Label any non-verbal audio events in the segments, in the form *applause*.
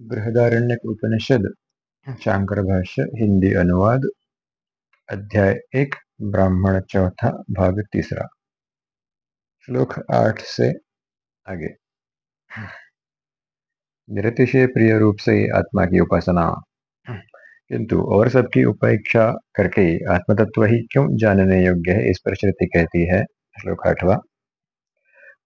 बृहदारण्यक उपनिषद शांकर भाष्य हिंदी अनुवाद, अध्याय एक, ब्राह्मण चौथा, भाग तीसरा। श्लोक आठ से आगे। निरतिशय प्रिय रूप से आत्मा की उपासना। किंतु और सबकी उपेक्षा करके आत्मतत्व ही क्यों जानने योग्य है, इस पर श्रुति कहती है श्लोक आठवा।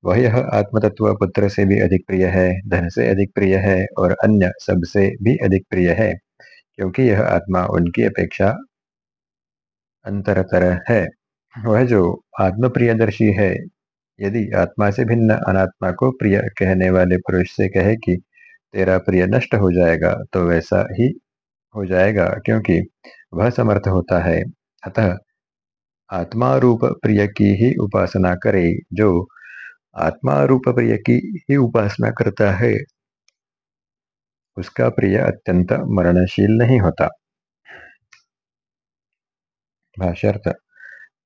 वह यह आत्मतत्व पुत्र से भी अधिक प्रिय है, धन से अधिक प्रिय है और अन्य सबसे भी अधिक प्रिय है, क्योंकि यह आत्मा उनकी अपेक्षा अंतरतर है। वह जो आत्म प्रियदर्शी है, यदि आत्मा से भिन्न अनात्मा को प्रिय कहने वाले पुरुष से कहे कि तेरा प्रिय नष्ट हो जाएगा तो वैसा ही हो जाएगा, क्योंकि वह समर्थ होता है। अतः आत्मा रूप प्रिय की ही उपासना करे, जो आत्मा रूप प्रिय की ही उपासना करता है। उसका प्रिय अत्यंत मरणशील नहीं होता। भाष्यर्थ,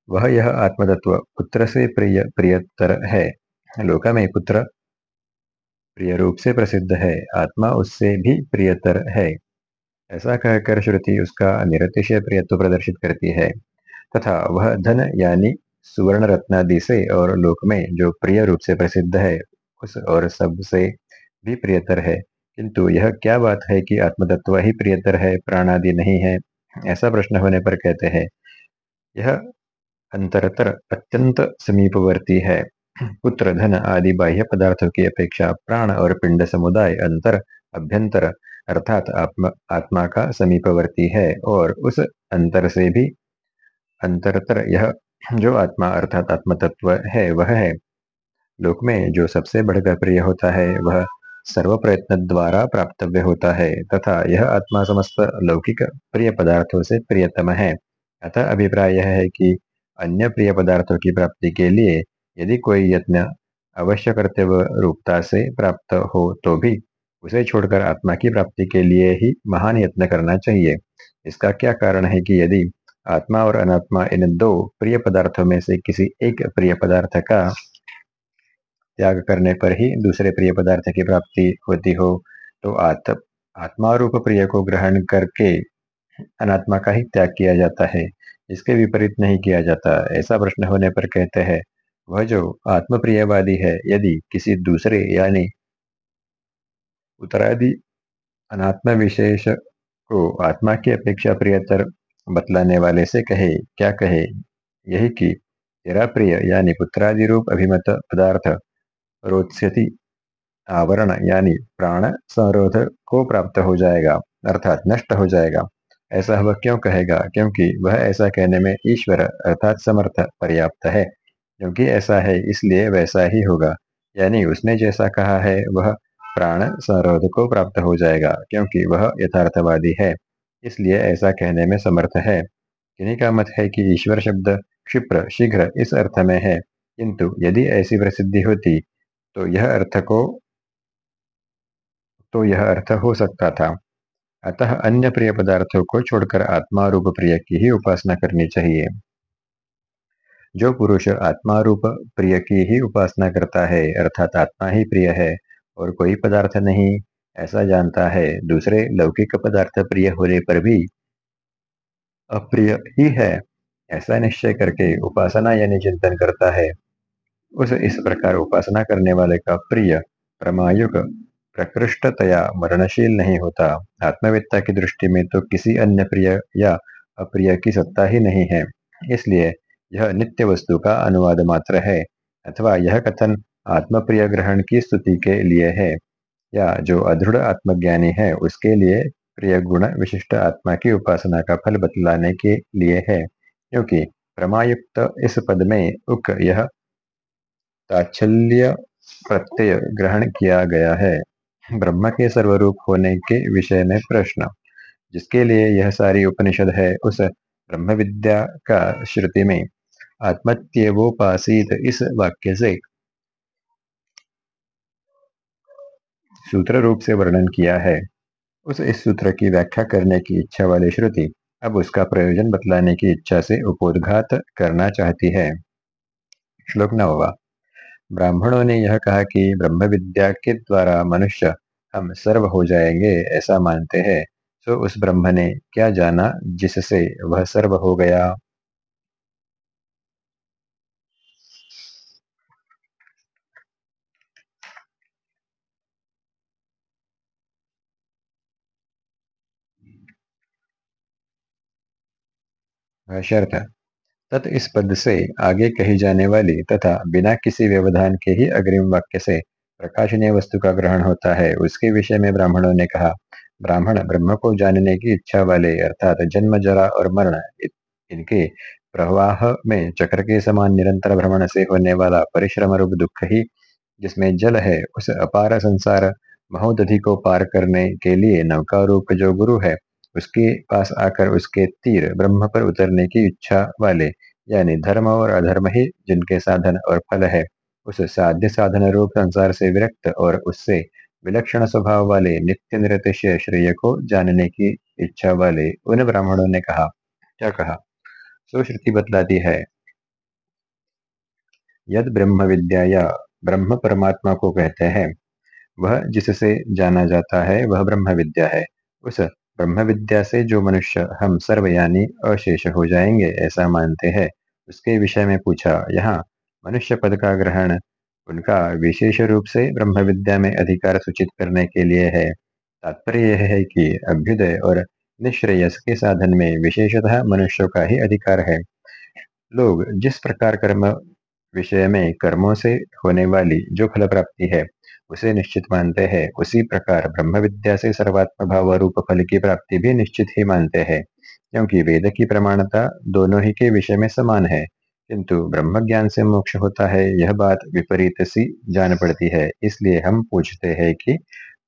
वह यह आत्मतत्व पुत्र से प्रिय, प्रियतर है। लोक में पुत्र प्रिय रूप से प्रसिद्ध है। आत्मा उससे भी प्रियतर है। ऐसा कहकर श्रुति उसका निरतिशय प्रियत्व प्रदर्शित करती है। तथा वह धन यानी सुवर्ण रत्नादि से और लोक में जो प्रिय रूप से प्रसिद्ध है, उस और सबसे भी प्रियतर है। किंतु यह क्या बात है कि आत्मतत्व ही प्रियतर है, प्राणादि नहीं है? ऐसा प्रश्न होने पर कहते हैं, यह अंतरतर अत्यंत समीपवर्ती है। पुत्र, धन आदि बाह्य पदार्थों की अपेक्षा प्राण और पिंड समुदाय अंतर, अभ्यंतर, अर्थात आत्मा आत्मा का समीपवर्ती है और उस अंतर से भी अंतरतर यह जो आत्मा अर्थात आत्म तत्व है, वह है। लोक में जो सबसे बढ़कर प्रिय होता है, वह सर्व प्रयत्न द्वारा प्राप्तव्य होता है, तथा यह आत्मा समस्त लौकिक प्रिय पदार्थों से प्रियतम है। अतः अभिप्राय यह है कि अन्य प्रिय पदार्थों की प्राप्ति के लिए यदि कोई यत्न अवश्य कर्तव्य रूपता से प्राप्त हो तो भी उसे छोड़कर आत्मा की प्राप्ति के लिए ही महान यत्न करना चाहिए। इसका क्या कारण है कि यदि आत्मा और अनात्मा इन दो प्रिय पदार्थों में से किसी एक प्रिय पदार्थ का त्याग करने पर ही दूसरे प्रिय पदार्थ की प्राप्ति होती हो तो आत्म, आत्मा रूप प्रिय को ग्रहण करके अनात्मा का ही त्याग किया जाता है। इसके विपरीत नहीं किया जाता। ऐसा प्रश्न होने पर कहते हैं, वह जो आत्म प्रियवादी है, यदि किसी दूसरे यानी उत्तरादि अनात्म विशेष को आत्मा की अपेक्षा प्रियतर बतलाने वाले से कहे, क्या कहे? यही कि, तेरा प्रिय, यानी पुत्रादि रूप अभिमत पदार्थ, रोत्स्यति आवरण, यानी प्राण संरोध को प्राप्त हो जाएगा, अर्थात नष्ट हो जाएगा। ऐसा वह क्यों कहेगा? क्योंकि वह ऐसा कहने में ईश्वर, अर्थात समर्थ, पर्याप्त है। क्योंकि ऐसा है, इसलिए वैसा ही होगा। यानी उसने जैसा कहा है, वह प्राण संरोध को प्राप्त हो जाएगा, क्योंकि वह यथार्थवादी है। इसलिए ऐसा कहने में समर्थ है। किन्हीं का मत है कि ईश्वर शब्द क्षिप्र, शीघ्र इस अर्थ में है। किंतु यदि ऐसी प्रसिद्धि होती तो यह अर्थ को तो यह अर्थ हो सकता था। अतः अन्य प्रिय पदार्थों को छोड़कर आत्मा रूप प्रिय की ही उपासना करनी चाहिए। जो पुरुष आत्मा रूप प्रिय की ही उपासना करता है, अर्थात आत्मा ही प्रिय है, और कोई पदार्थ नहीं ऐसा जानता है। दूसरे, लौकिक पदार्थ प्रिय होने पर भी अप्रिय ही है। ऐसा निश्चय करके उपासना यानी चिंतन करता है। उस, इस प्रकार उपासना करने वाले का प्रिय प्रमायुक प्रकृष्टतया मरणशील नहीं होता। आत्मविद्ता की दृष्टि में तो किसी अन्य प्रिय या अप्रिय की सत्ता ही नहीं है। इसलिए यह नित्य वस्तु का अनुवाद मात्र है, अथवा यह कथन आत्मप्रिय ग्रहण की स्तुति के लिए है। या जो अदृढ़ आत्मज्ञानी है, उसके लिए प्रिय गुण विशिष्ट आत्मा की उपासना का फल बतलाने के लिए है, क्योंकि प्रमायुक्त इस पद में उक यह प्रत्यय ग्रहण किया गया है। ब्रह्म के सर्वरूप होने के विषय में प्रश्न। जिसके लिए यह सारी उपनिषद है, उस ब्रह्म विद्या का श्रुति में आत्मत्यवोपासित इस वाक्य से सूत्र रूप से वर्णन किया है। उस इस सूत्र की व्याख्या करने की इच्छा वाली श्रुति अब उसका प्रयोजन बतलाने की इच्छा से उपोदघात करना चाहती है। श्लोक नववा ब्राह्मणों ने यह कहा कि ब्रह्म विद्या के द्वारा मनुष्य हम सर्व हो जाएँगे ऐसा मानते हैं तो उस ब्रह्म ने क्या जाना जिससे वह सर्व हो गया? शर्त तत् इस पद से आगे कही जाने वाली तथा बिना किसी व्यवधान के ही अग्रिम वाक्य से प्रकाशनीय वस्तु का ग्रहण होता है, उसके विषय में ब्राह्मणों ने कहा, ब्राह्मण ब्रह्म को जानने की इच्छा वाले अर्थात जन्म, जरा और मरण इनके प्रवाह में चक्र के समान निरंतर भ्रमण से होने वाला परिश्रम रूप दुख ही जिसमें जल है, उस अपार संसार महोदधि को पार करने के लिए नौका रूप जो गुरु है उसके पास आकर उसके तीर ब्रह्म पर उतरने की इच्छा वाले, यानी धर्म और अधर्म ही जिनके साधन और फल है, उस साध्य साधन रूप संसार से विरक्त और उससे विलक्षण स्वभाव वाले नित्य निरतिशय श्रेय को जानने की इच्छा वाले उन ब्राह्मणों ने कहा। क्या कहा? सुश्रुति बतलाती है, यद ब्रह्म विद्या या ब्रह्म परमात्मा को कहते हैं, वह जिससे जाना जाता है वह ब्रह्म विद्या है, उस ब्रह्म विद्या से जो मनुष्य हम सर्व यानी अशेष हो जाएँगे, ऐसा मानते हैं। उसके विषय में पूछा, यहाँ मनुष्य पद का ग्रहण उनका विशेष रूप से ब्रह्म विद्या में अधिकार सूचित करने के लिए है। तात्पर्य यह है कि अभ्युदय और निश्रेयस के साधन में विशेषतः मनुष्यों का ही अधिकार है। लोग जिस प्रकार कर्म विषय में कर्मों से होने वाली जो फल प्राप्ति है उसे निश्चित मानते हैं। उसी प्रकार ब्रह्म विद्या से सर्वात्म भाव रूप फल की प्राप्ति भी निश्चित ही मानते हैं, क्योंकि वेद की प्रमाणता दोनों ही के विषय में समान है। किंतु ब्रह्म ज्ञान से मोक्ष होता है, यह बात विपरीत सी जान पड़ती है। इसलिए हम पूछते हैं कि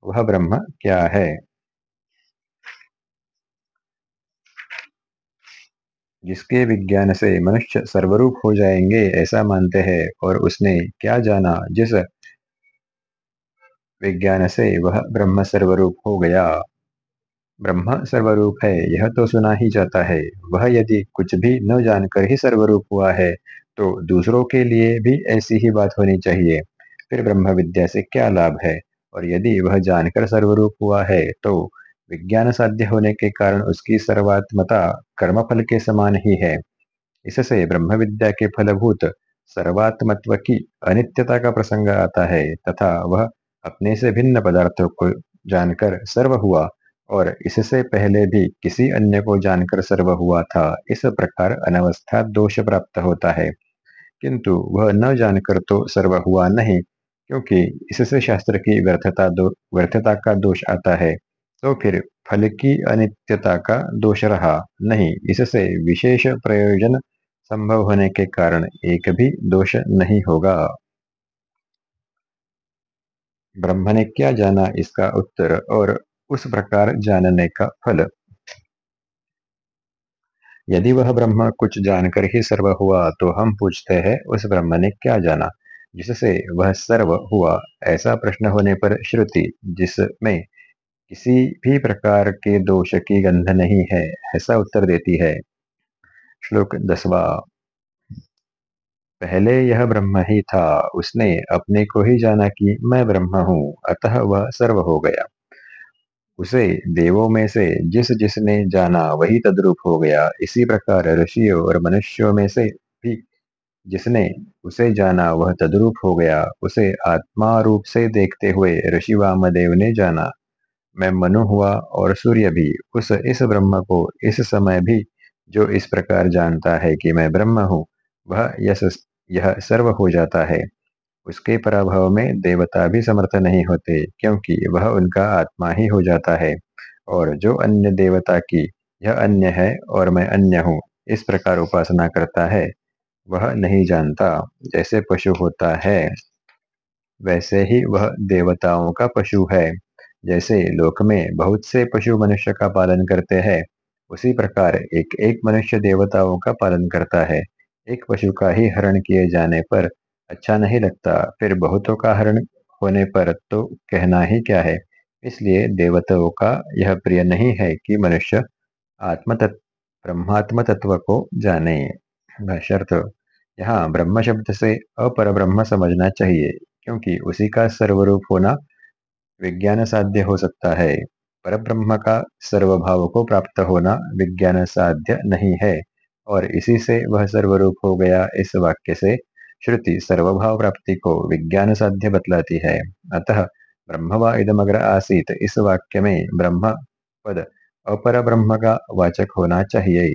वह ब्रह्म क्या है? जिसके विज्ञान से मनुष्य सर्वरूप हो जाएँगे ऐसा मानते हैं और उसने क्या जाना जिस विज्ञान से वह ब्रह्म सर्वरूप हो गया। ब्रह्म सर्वरूप है यह तो सुना ही जाता है। वह यदि कुछ भी न जानकर ही सर्वरूप हुआ है तो दूसरों के लिए भी ऐसी ही बात होनी चाहिए। फिर ब्रह्म विद्या से क्या लाभ है? और यदि वह जानकर सर्वरूप हुआ है तो विज्ञान साध्य होने के कारण उसकी सर्वात्मता कर्मफल के समान ही है। इससे ब्रह्म विद्या के फलभूत सर्वात्मत्व की अनित्यता का प्रसंग आता है, तथा वह अपने से भिन्न पदार्थों को जानकर सर्व हुआ, और इससे पहले भी किसी अन्य को जानकर सर्व हुआ था, इस प्रकार अनवस्था दोष प्राप्त होता है। किंतु वह न जानकर तो सर्व हुआ नहीं, क्योंकि इससे शास्त्र की व्यर्थता दो, व्यर्थता का दोष आता है तो फिर फल की अनित्यता का दोष रहा नहीं, इससे विशेष प्रयोजन संभव होने के कारण एक भी दोष नहीं होगा। ब्रह्म ने क्या जाना इसका उत्तर और उस प्रकार जानने का फल? यदि वह ब्रह्म कुछ जानकर ही सर्व हुआ तो हम पूछते हैं, उस ब्रह्म ने क्या जाना? जिससे वह सर्व हुआ, ऐसा प्रश्न होने पर श्रुति, जिसमें किसी भी प्रकार के दोष की गंध नहीं है, ऐसा उत्तर देती है। श्लोक दसवा। पहले यह ब्रह्म ही था। उसने अपने को ही जाना कि मैं ब्रह्म हूँ, अतः वह सर्व हो गया। उसे देवों में से जिस जिसने जाना, वही तद्रूप हो गया। इसी प्रकार ऋषियों और मनुष्यों में से भी जिसने उसे जाना, वह तद्रूप हो गया। उसे आत्मा रूप से देखते हुए ऋषि वामदेव ने जाना। मैं मनु हुआ और सूर्य भी। उस इस ब्रह्म को इस समय भी जो इस प्रकार जानता है कि मैं ब्रह्म हूँ, वह यस यह सर्व हो जाता है। उसके पराभव में देवता भी समर्थ नहीं होते, क्योंकि वह उनका आत्मा ही हो जाता है। और जो अन्य देवता की, यह अन्य है और मैं अन्य हूँ, इस प्रकार उपासना करता है। वह नहीं जानता, जैसे पशु होता है, वैसे ही वह देवताओं का पशु है। जैसे लोक में बहुत से पशु मनुष्य का पालन करते हैं, उसी प्रकार एक एक मनुष्य देवताओं का पालन करता है। एक पशु का ही हरण किए जाने पर अच्छा नहीं लगता। फिर बहुतों का हरण होने पर तो कहना ही क्या है? इसलिए देवताओं का यह प्रिय नहीं है कि मनुष्य आत्म ब्रह्मात्म तत्व को जाने। शर्त यहाँ ब्रह्म शब्द से अपर ब्रह्म समझना चाहिए, क्योंकि उसी का सर्वरूप होना विज्ञान साध्य हो सकता है। पर ब्रह्म का सर्वभाव को प्राप्त होना विज्ञान साध्य नहीं है। और इसी से वह सर्वरूप हो गया। इस वाक्य से श्रुति सर्वभाव प्राप्ति को विज्ञान साध्य बतलाती है। अतः ब्रह्म व इदमग्र आसीत। इस वाक्य में ब्रह्म पद अपर ब्रह्म का वाचक होना चाहिए।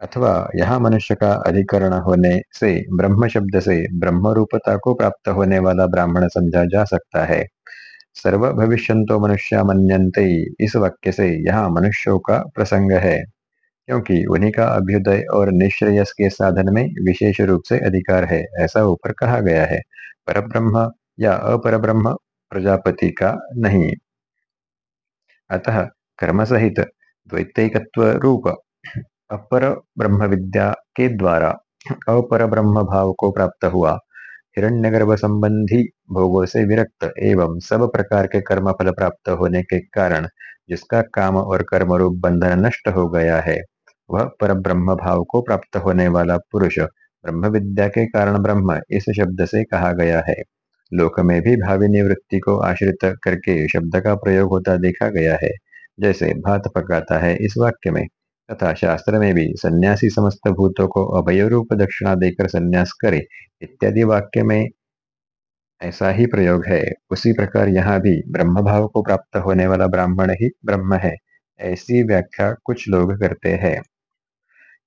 अथवा यहाँ मनुष्य का अधिकरण होने से ब्रह्म शब्द से ब्रह्म रूपता को प्राप्त होने वाला ब्राह्मण समझा जा सकता है। सर्व भविष्यंतो मनुष्य मनते इस वाक्य से यहाँ मनुष्यों का प्रसंग है। क्योंकि उन्हीं का अभ्युदय और निश्रेयस के साधन में विशेष रूप से अधिकार है, ऐसा ऊपर कहा गया है। पर ब्रह्म या अपर ब्रह्म प्रजापति का नहीं। अतः कर्म सहित द्वैतिकत्व रूप अपर ब्रह्म विद्या के द्वारा अपर ब्रह्म भाव को प्राप्त हुआ। हिरण्यगर्भ संबंधी भोगों से विरक्त एवं सब प्रकार के कर्म फल प्राप्त होने के कारण जिसका काम और कर्म रूप बंधन नष्ट हो गया है। वह पर ब्रह्म भाव को प्राप्त होने वाला पुरुष ब्रह्म विद्या के कारण ब्रह्म, इस शब्द से कहा गया है। लोक में भी भावी निवृत्ति को आश्रित करके शब्द का प्रयोग होता देखा गया है। जैसे भात पकाता है इस वाक्य में। तथा शास्त्र में भी सन्यासी समस्त भूतों को अभय रूप दक्षिणा देकर सन्यास करे, इत्यादि वाक्य में ऐसा ही प्रयोग है। उसी प्रकार यहाँ भी ब्रह्म भाव को प्राप्त होने वाला ब्राह्मण ही ब्रह्म है। ऐसी व्याख्या कुछ लोग करते हैं।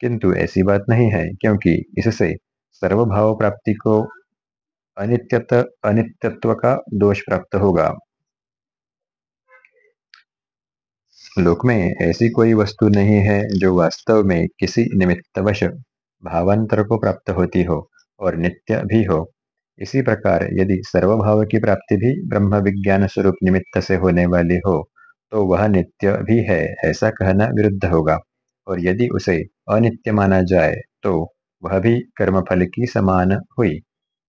किंतु ऐसी बात नहीं है, क्योंकि इससे सर्वभाव प्राप्ति को अनित्यत, अनित्यत्व का दोष प्राप्त होगा। लोक में ऐसी कोई वस्तु नहीं है जो वास्तव में किसी निमित्तवश भावांतर को प्राप्त होती हो और नित्य भी हो। इसी प्रकार यदि सर्वभाव की प्राप्ति भी ब्रह्म विज्ञान स्वरूप निमित्त से होने वाली हो तो वह नित्य भी है, ऐसा कहना विरुद्ध होगा। और यदि उसे अनित्य माना जाए तो वह भी कर्मफल की समान हुई।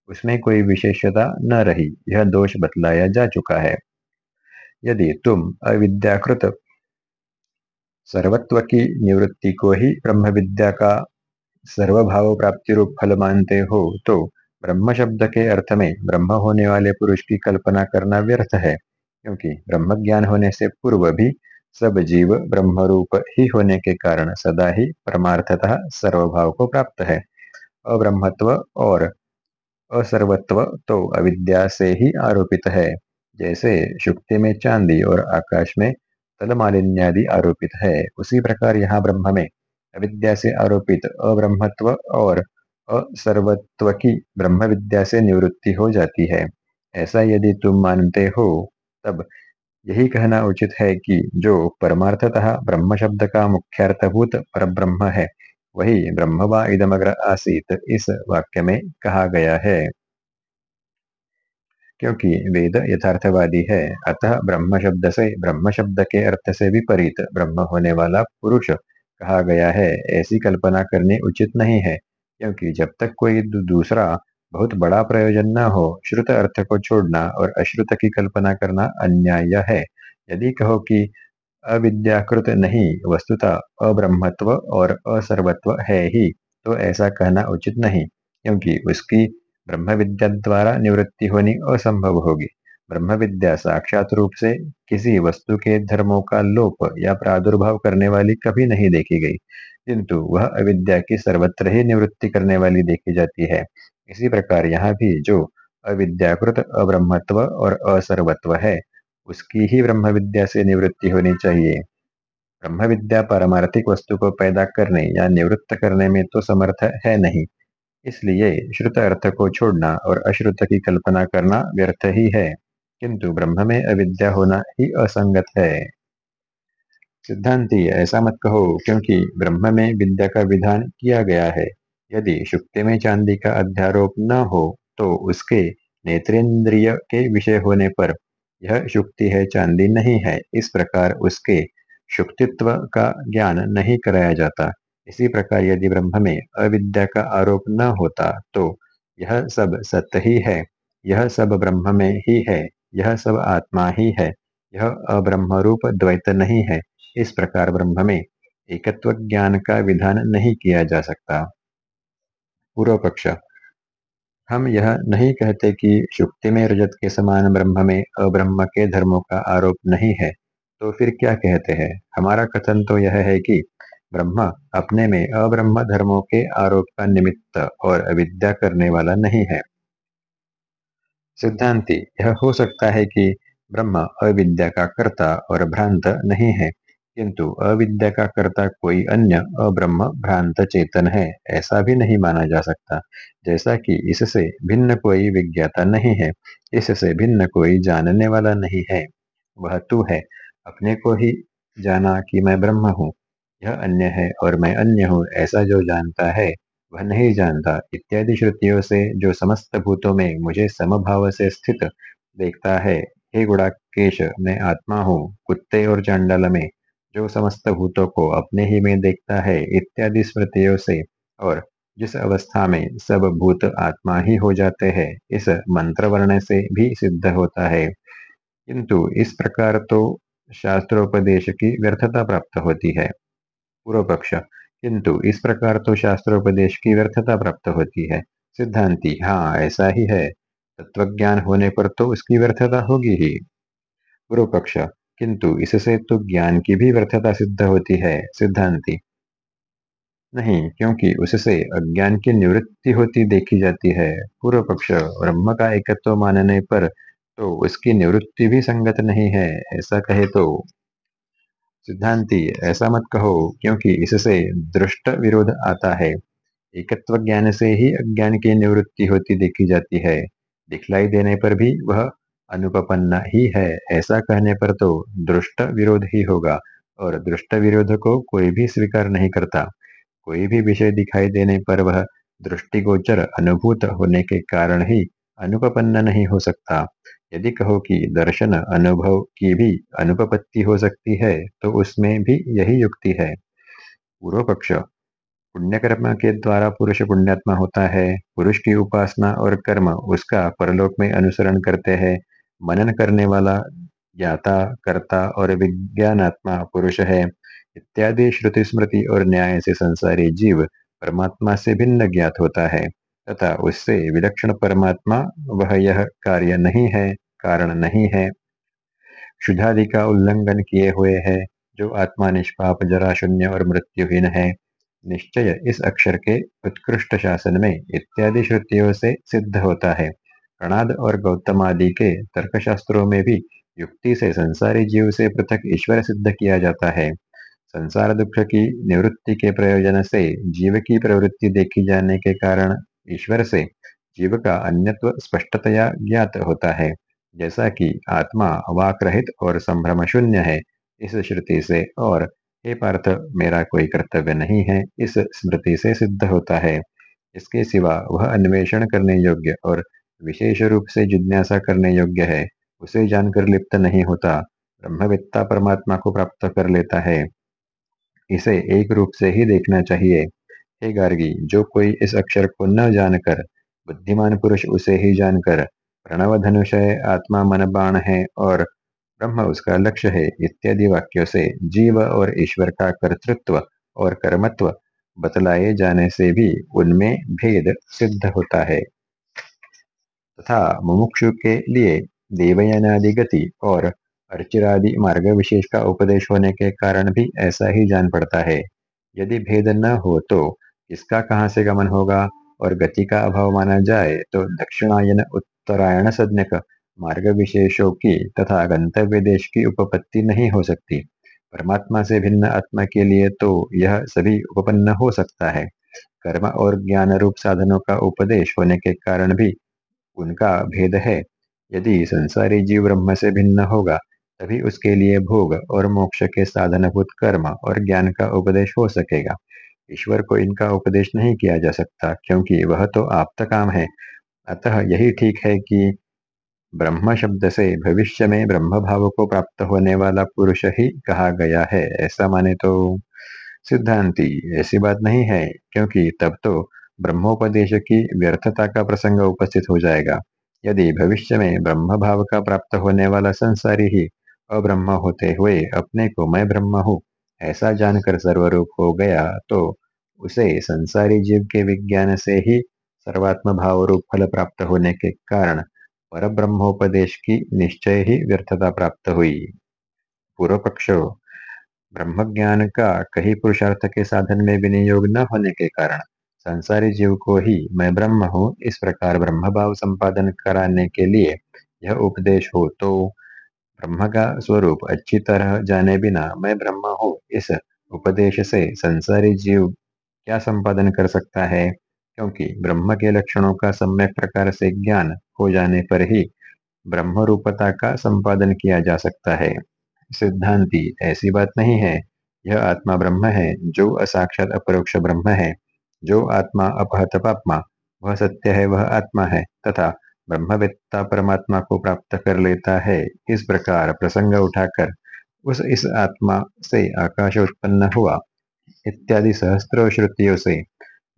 उसमें कोई विशेषता न रही। यह दोष बतलाया जा चुका है। यदि तुम अविद्याकृत सर्वत्व की निवृत्ति को ही ब्रह्म विद्या का सर्वभाव प्राप्ति रूप फल मानते हो तो ब्रह्म शब्द के अर्थ में ब्रह्म होने वाले पुरुष की कल्पना करना व्यर्थ है, क्योंकि ब्रह्म ज्ञान होने से पूर्व भी सब जीव ब्रह्म रूप ही होने के कारण सदा ही परमार्थतः सर्वभाव को प्राप्त है। अब्रह्मत्व और असर्वत्व तो अविद्या से ही आरोपित है। जैसे शुक्ति में चांदी और आकाश में तलमालिन्यादि आरोपित है, उसी प्रकार यहाँ ब्रह्म में अविद्या से आरोपित अब्रह्मत्व और असर्वत्व की ब्रह्म विद्या से निवृत्ति हो जाती है। ऐसा यदि तुम मानते हो, तब यही कहना उचित है कि जो परमार्थतः ब्रह्म शब्द का मुख्यार्थभूत परब्रह्म है, वही ब्रह्म व इदमग्र आसीत इस वाक्य में कहा गया है। क्योंकि वेद यथार्थवादी है, अतः ब्रह्म शब्द से ब्रह्म शब्द के अर्थ से विपरीत ब्रह्म होने वाला पुरुष कहा गया है, ऐसी कल्पना करनी उचित नहीं है, क्योंकि जब तक कोई दूसरा बहुत बड़ा प्रयोजन न हो, श्रुत अर्थ को छोड़ना और अश्रुत की कल्पना करना अन्याय है। यदि कहो कि अविद्याकृत नहीं, वस्तुता अब्रह्मत्व और असर्वत्व है ही तो ऐसा कहना उचित नहीं, क्योंकि उसकी ब्रह्म विद्या द्वारा निवृत्ति होनी असंभव होगी। ब्रह्म विद्या साक्षात रूप से किसी वस्तु के धर्मों का लोप या प्रादुर्भाव करने वाली कभी नहीं देखी गई, किंतु वह अविद्या की सर्वत्र ही निवृत्ति करने वाली देखी जाती है। इसी प्रकार यहाँ भी जो अविद्याकृत अब्रह्मत्व और असर्वत्व है, उसकी ही ब्रह्म विद्या से निवृत्ति होनी चाहिए। ब्रह्म विद्या पारमार्थिक वस्तु को पैदा करने या निवृत्त करने में तो समर्थ है नहीं। इसलिए श्रुत अर्थ को छोड़ना और अश्रुत की कल्पना करना व्यर्थ ही है, किंतु ब्रह्म में अविद्या होना ही असंगत है। सिद्धांति, ऐसा मत कहो, क्योंकि ब्रह्म में विद्या का विधान किया गया है। यदि शुक्ति में चांदी का अध्यारोप न हो तो उसके नेत्रेंद्रिय के विषय होने पर यह शुक्ति है, चांदी नहीं है। इस प्रकार उसके शुक्तित्व का ज्ञान नहीं कराया जाता। इसी प्रकार यदि ब्रह्म में अविद्या का आरोप न होता तो यह सब सत्य ही है। यह सब ब्रह्म में ही है। यह सब आत्मा ही है। यह अब्रह्म रूप द्वैत नहीं है। इस प्रकार ब्रह्म में एकत्व ज्ञान का विधान नहीं किया जा सकता। पूर्व पक्ष हम यह नहीं कहते कि शुक्ति में रजत के समान ब्रह्म में अब्रह्म के धर्मों का आरोप नहीं है तो फिर क्या कहते हैं? हमारा कथन तो यह है कि ब्रह्म अपने में अब्रह्म धर्मों के आरोप का निमित्त और अविद्या करने वाला नहीं है। सिद्धांति, यह हो सकता है कि ब्रह्म अविद्या का कर्ता और भ्रांत नहीं है किंतु अविद्या का कर्ता कोई अन्य अब्रह्म भ्रांत चेतन है, ऐसा भी नहीं माना जा सकता। जैसा कि इससे भिन्न कोई विज्ञाता नहीं है, इससे भिन्न कोई जानने वाला नहीं है। वह तू है, अपने को ही जाना कि मैं ब्रह्म हूँ। यह अन्य है और मैं अन्य हूँ, ऐसा जो जानता है, वह नहीं जानता। इत्यादि श्रुतियों से जो समस्त भूतों में मुझे समभाव से स्थित देखता है, हे गुड़ाकेश मैं आत्मा हूँ। कुत्ते और चांडाल में जो समस्त भूतों को अपने ही में देखता है, इत्यादि स्मृतियों से, और जिस अवस्था में सब भूत आत्मा ही हो जाते हैं, इस मंत्र वर्ण से भी सिद्ध होता है। किंतु इस प्रकार तो शास्त्रोपदेश की व्यर्थता प्राप्त होती है। पूर्व पक्ष किंतु इस प्रकार तो शास्त्रोपदेश की व्यर्थता प्राप्त होती है। सिद्धांति हाँ ऐसा ही है। तत्वज्ञान होने पर तो उसकी व्यर्थता होगी ही। पूर्व पक्ष किंतु इससे तो ज्ञान की भी व्यर्थता सिद्ध होती है, सिद्धांति। नहीं, क्योंकि उससे अज्ञान की निवृत्ति होती देखी जाती है। पूर्व पक्ष ब्रह्म का एकत्व मानने पर तो उसकी निवृत्ति भी संगत नहीं है, ऐसा कहे तो। सिद्धांति, ऐसा मत कहो, क्योंकि इससे दृष्ट विरोध आता है। एकत्व ज्ञान से ही अज्ञान की निवृत्ति होती देखी जाती है। दिखलाई देने पर भी वह अनुपपन्न ही है। ऐसा कहने पर तो दृष्ट विरोध ही होगा और दृष्ट विरोध को कोई भी स्वीकार नहीं करता। कोई भी विषय दिखाई देने पर वह दृष्टिगोचर अनुभूत होने के कारण ही अनुपपन्न नहीं हो सकता। यदि कहो कि दर्शन अनुभव की भी अनुपपत्ति हो सकती है तो उसमें भी यही युक्ति है। पूर्व पक्ष पुण्य कर्म के द्वारा पुरुष पुण्यात्मा होता है। पुरुष की उपासना और कर्म उसका परलोक में अनुसरण करते हैं। मनन करने वाला, ज्ञाता, कर्ता और विज्ञानात्मा पुरुष है। इत्यादि श्रुति स्मृति और न्याय से संसारी जीव परमात्मा से भिन्न ज्ञात होता है। तथा उससे विलक्षण परमात्मा, वह यह कार्य नहीं है, कारण नहीं है। शुद्धादि का उल्लंघन किए हुए है, जो आत्मा निष्पाप जरा शून्य और मृत्युहीन है। निश्चय इस अक्षर के उत्कृष्ट शासन में इत्यादि श्रुतियों से सिद्ध होता है। प्रणाद और गौतम आदि के तर्कशास्त्रों में भी युक्ति से संसारी जीव से पृथक ईश्वर सिद्ध किया जाता है। संसार दुख की निवृत्ति के प्रयोजन से, जीव की प्रवृत्ति देखी जाने के कारण ईश्वर से जीव का अन्यत्व स्पष्टतया ज्ञात होता है, जैसा कि आत्मा वाक रहित और संभ्रम शून्य है, इस श्रुति से। और, हे पार्थ, मेरा कोई कर्तव्य नहीं है, इस स्मृति से सिद्ध होता है। इसके सिवा वह अन्वेषण करने योग्य और विशेष रूप से जिज्ञासा करने योग्य है। उसे जानकर लिप्त नहीं होता। ब्रह्मविद्ता परमात्मा को प्राप्त कर लेता है। इसे एक रूप से ही देखना चाहिए। हे गार्गी, जो कोई इस अक्षर को न जानकर, बुद्धिमान पुरुष उसे ही जानकर प्रणव धनुष है आत्मा मन बाण है और ब्रह्म उसका लक्ष्य है, इत्यादि वाक्यों से जीव और ईश्वर का कर्तृत्व और कर्मत्व बतलाए जाने से भी उनमें भेद सिद्ध होता है। तथा मुमुक्षु के लिए देवयानादि गति और अर्चिरादि मार्ग विशेष का उपदेश होने के कारण भी ऐसा ही जान पड़ता है। यदि भेद न हो तो इसका कहाँ से गमन होगा और गति का अभाव माना जाए तो दक्षिणायन, उत्तरायण सज्ञक मार्ग विशेषों की तथा गंतव्य देश की उपपत्ति नहीं हो सकती। परमात्मा से भिन्न आत्मा के लिए तो यह सभी उपपन्न हो सकता है। कर्म और ज्ञान रूप साधनों का उपदेश होने के कारण भी उनका भेद है। यदि संसारी जीव ब्रह्म से भिन्न होगा, तभी उसके लिए भोग और मोक्ष के साधनभूत कर्म और ज्ञान का उपदेश हो सकेगा। ईश्वर को इनका उपदेश नहीं किया जा सकता, क्योंकि वह तो आप काम है। अतः यही ठीक है कि ब्रह्म शब्द से भविष्य में ब्रह्म भाव को प्राप्त होने वाला पुरुष ही कहा गया है। ऐसा माने तो सिद्धांति, ऐसी बात नहीं है, क्योंकि तब तो ब्रह्मोपदेश की व्यर्थता का प्रसंग उपस्थित हो जाएगा। यदि भविष्य में ब्रह्म भाव का प्राप्त होने वाला संसारी ही अब्रह्म होते हुए अपने को मैं ब्रह्म हूँ, ऐसा जानकर सर्वरूप हो गया तो उसे संसारी जीव के विज्ञान से ही सर्वात्म भाव रूप फल प्राप्त होने के कारण पर ब्रह्मोपदेश की निश्चय ही व्यर्थता प्राप्त हुई। पूर्व पक्ष ब्रह्म ज्ञान का कहीं पुरुषार्थ के साधन में विनियोग न होने के कारण संसारी जीव को ही मैं ब्रह्म हूँ, इस प्रकार ब्रह्म भाव संपादन कराने के लिए यह उपदेश हो तो ब्रह्म का स्वरूप अच्छी तरह जाने बिना मैं ब्रह्म हूँ। इस उपदेश से संसारी जीव क्या संपादन कर सकता है? क्योंकि ब्रह्म के लक्षणों का सम्यक प्रकार से ज्ञान हो जाने पर ही ब्रह्म रूपता का संपादन किया जा सकता है। सिद्धांति, ऐसी बात नहीं है। यह आत्मा ब्रह्म है, जो असाक्षात अपरोक्ष ब्रह्म है। जो आत्मा अपहत पापमा, वह सत्य है, वह आत्मा है, तथा ब्रह्मवेत्ता परमात्मा को प्राप्त कर लेता है। इस प्रकार प्रसंग उठाकर उस इस आत्मा से आकाश उत्पन्न हुआ। इत्यादि सहस्त्रों श्रुतियों से,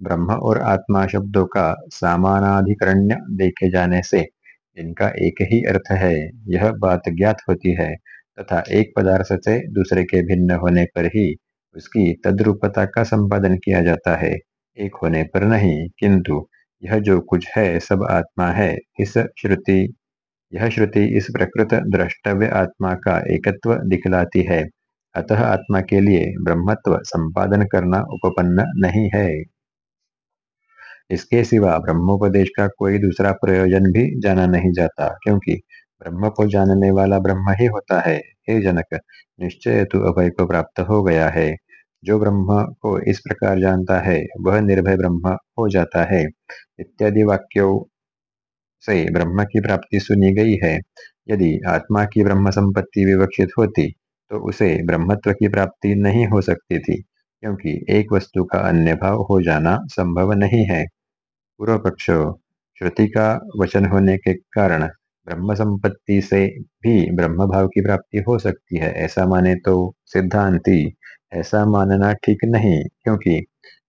ब्रह्म और आत्मा शब्दों का सामानाधिकरण्य देखे जाने से इनका एक ही अर्थ है। यह बात ज्ञात होती है, तथा एक पदार्थ से दूसरे के भिन्न होने पर ही उसकी तद्रूपता का संपादन किया जाता है। एक होने पर नहीं, किंतु यह जो कुछ है, सब आत्मा है। इस श्रुति, यह श्रुति इस प्रकृत द्रष्टव्य आत्मा का एकत्व दिखलाती है। अतः आत्मा के लिए ब्रह्मत्व संपादन करना उपपन्न नहीं है। इसके सिवा ब्रह्मोपदेश का कोई दूसरा प्रयोजन भी जाना नहीं जाता, क्योंकि ब्रह्म को जानने वाला ब्रह्म ही होता है। हे जनक, निश्चय तु अभय को प्राप्त हो गया है। जो ब्रह्म को इस प्रकार जानता है, वह निर्भय ब्रह्म हो जाता है। इत्यादि वाक्यों से ब्रह्म की प्राप्ति सुनी गई है। यदि आत्मा की ब्रह्म संपत्ति विवक्षित होती तो उसे ब्रह्मत्व की प्राप्ति नहीं हो सकती थी, क्योंकि एक वस्तु का अन्य भाव हो जाना संभव नहीं है। पूर्व पक्ष श्रुति का वचन होने के कारण ब्रह्म संपत्ति से भी ब्रह्म भाव की प्राप्ति हो सकती है, ऐसा माने तो सिद्धांति। ऐसा मानना ठीक नहीं, क्योंकि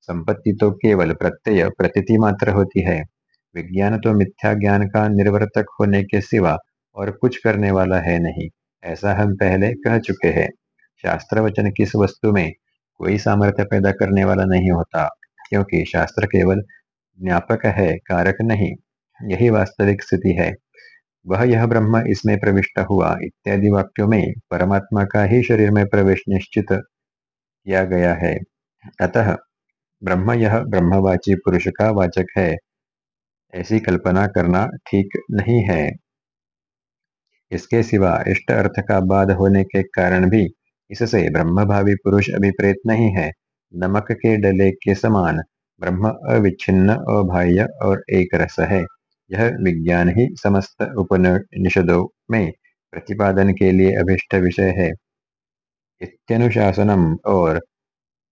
संपत्ति तो केवल प्रत्यय, प्रतीति मात्र होती है। विज्ञान तो मिथ्या ज्ञान का निर्वर्तक होने के सिवा और कुछ करने वाला है नहीं, ऐसा हम पहले कह चुके हैं। शास्त्र वचन किस वस्तु में कोई सामर्थ्य पैदा करने वाला नहीं होता, क्योंकि शास्त्र केवल ज्ञापक है, कारक नहीं, यही वास्तविक स्थिति है। वह यह ब्रह्म इसमें प्रविष्ट हुआ, इत्यादि वाक्यों में परमात्मा का ही शरीर में प्रवेश निश्चित किया गया है। अतः ब्रह्म यह ब्रह्मवाची पुरुष का वाचक है। ऐसी कल्पना करना ठीक नहीं है। इसके सिवा इष्ट अर्थ का बाद होने के कारण भी इससे ब्रह्म भावी पुरुष अभिप्रेत नहीं है। नमक के डले के समान ब्रह्म अविच्छिन्न, अबाह्य और एक रस है। यह विज्ञान ही समस्त उपनिषदों में प्रतिपादन के लिए अभिष्ट विषय है। इत्यनुशासनम और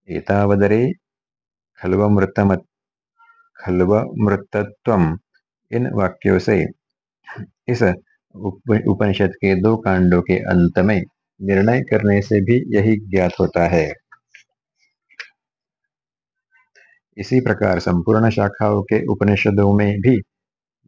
एतावदरे खलवमृतमत खलवमृतत्व इन वाक्यों से। इस उपनिषद के दो कांडों के अंत में निर्णय करने से भी यही ज्ञात होता है। इसी प्रकार संपूर्ण शाखाओं के उपनिषदों में भी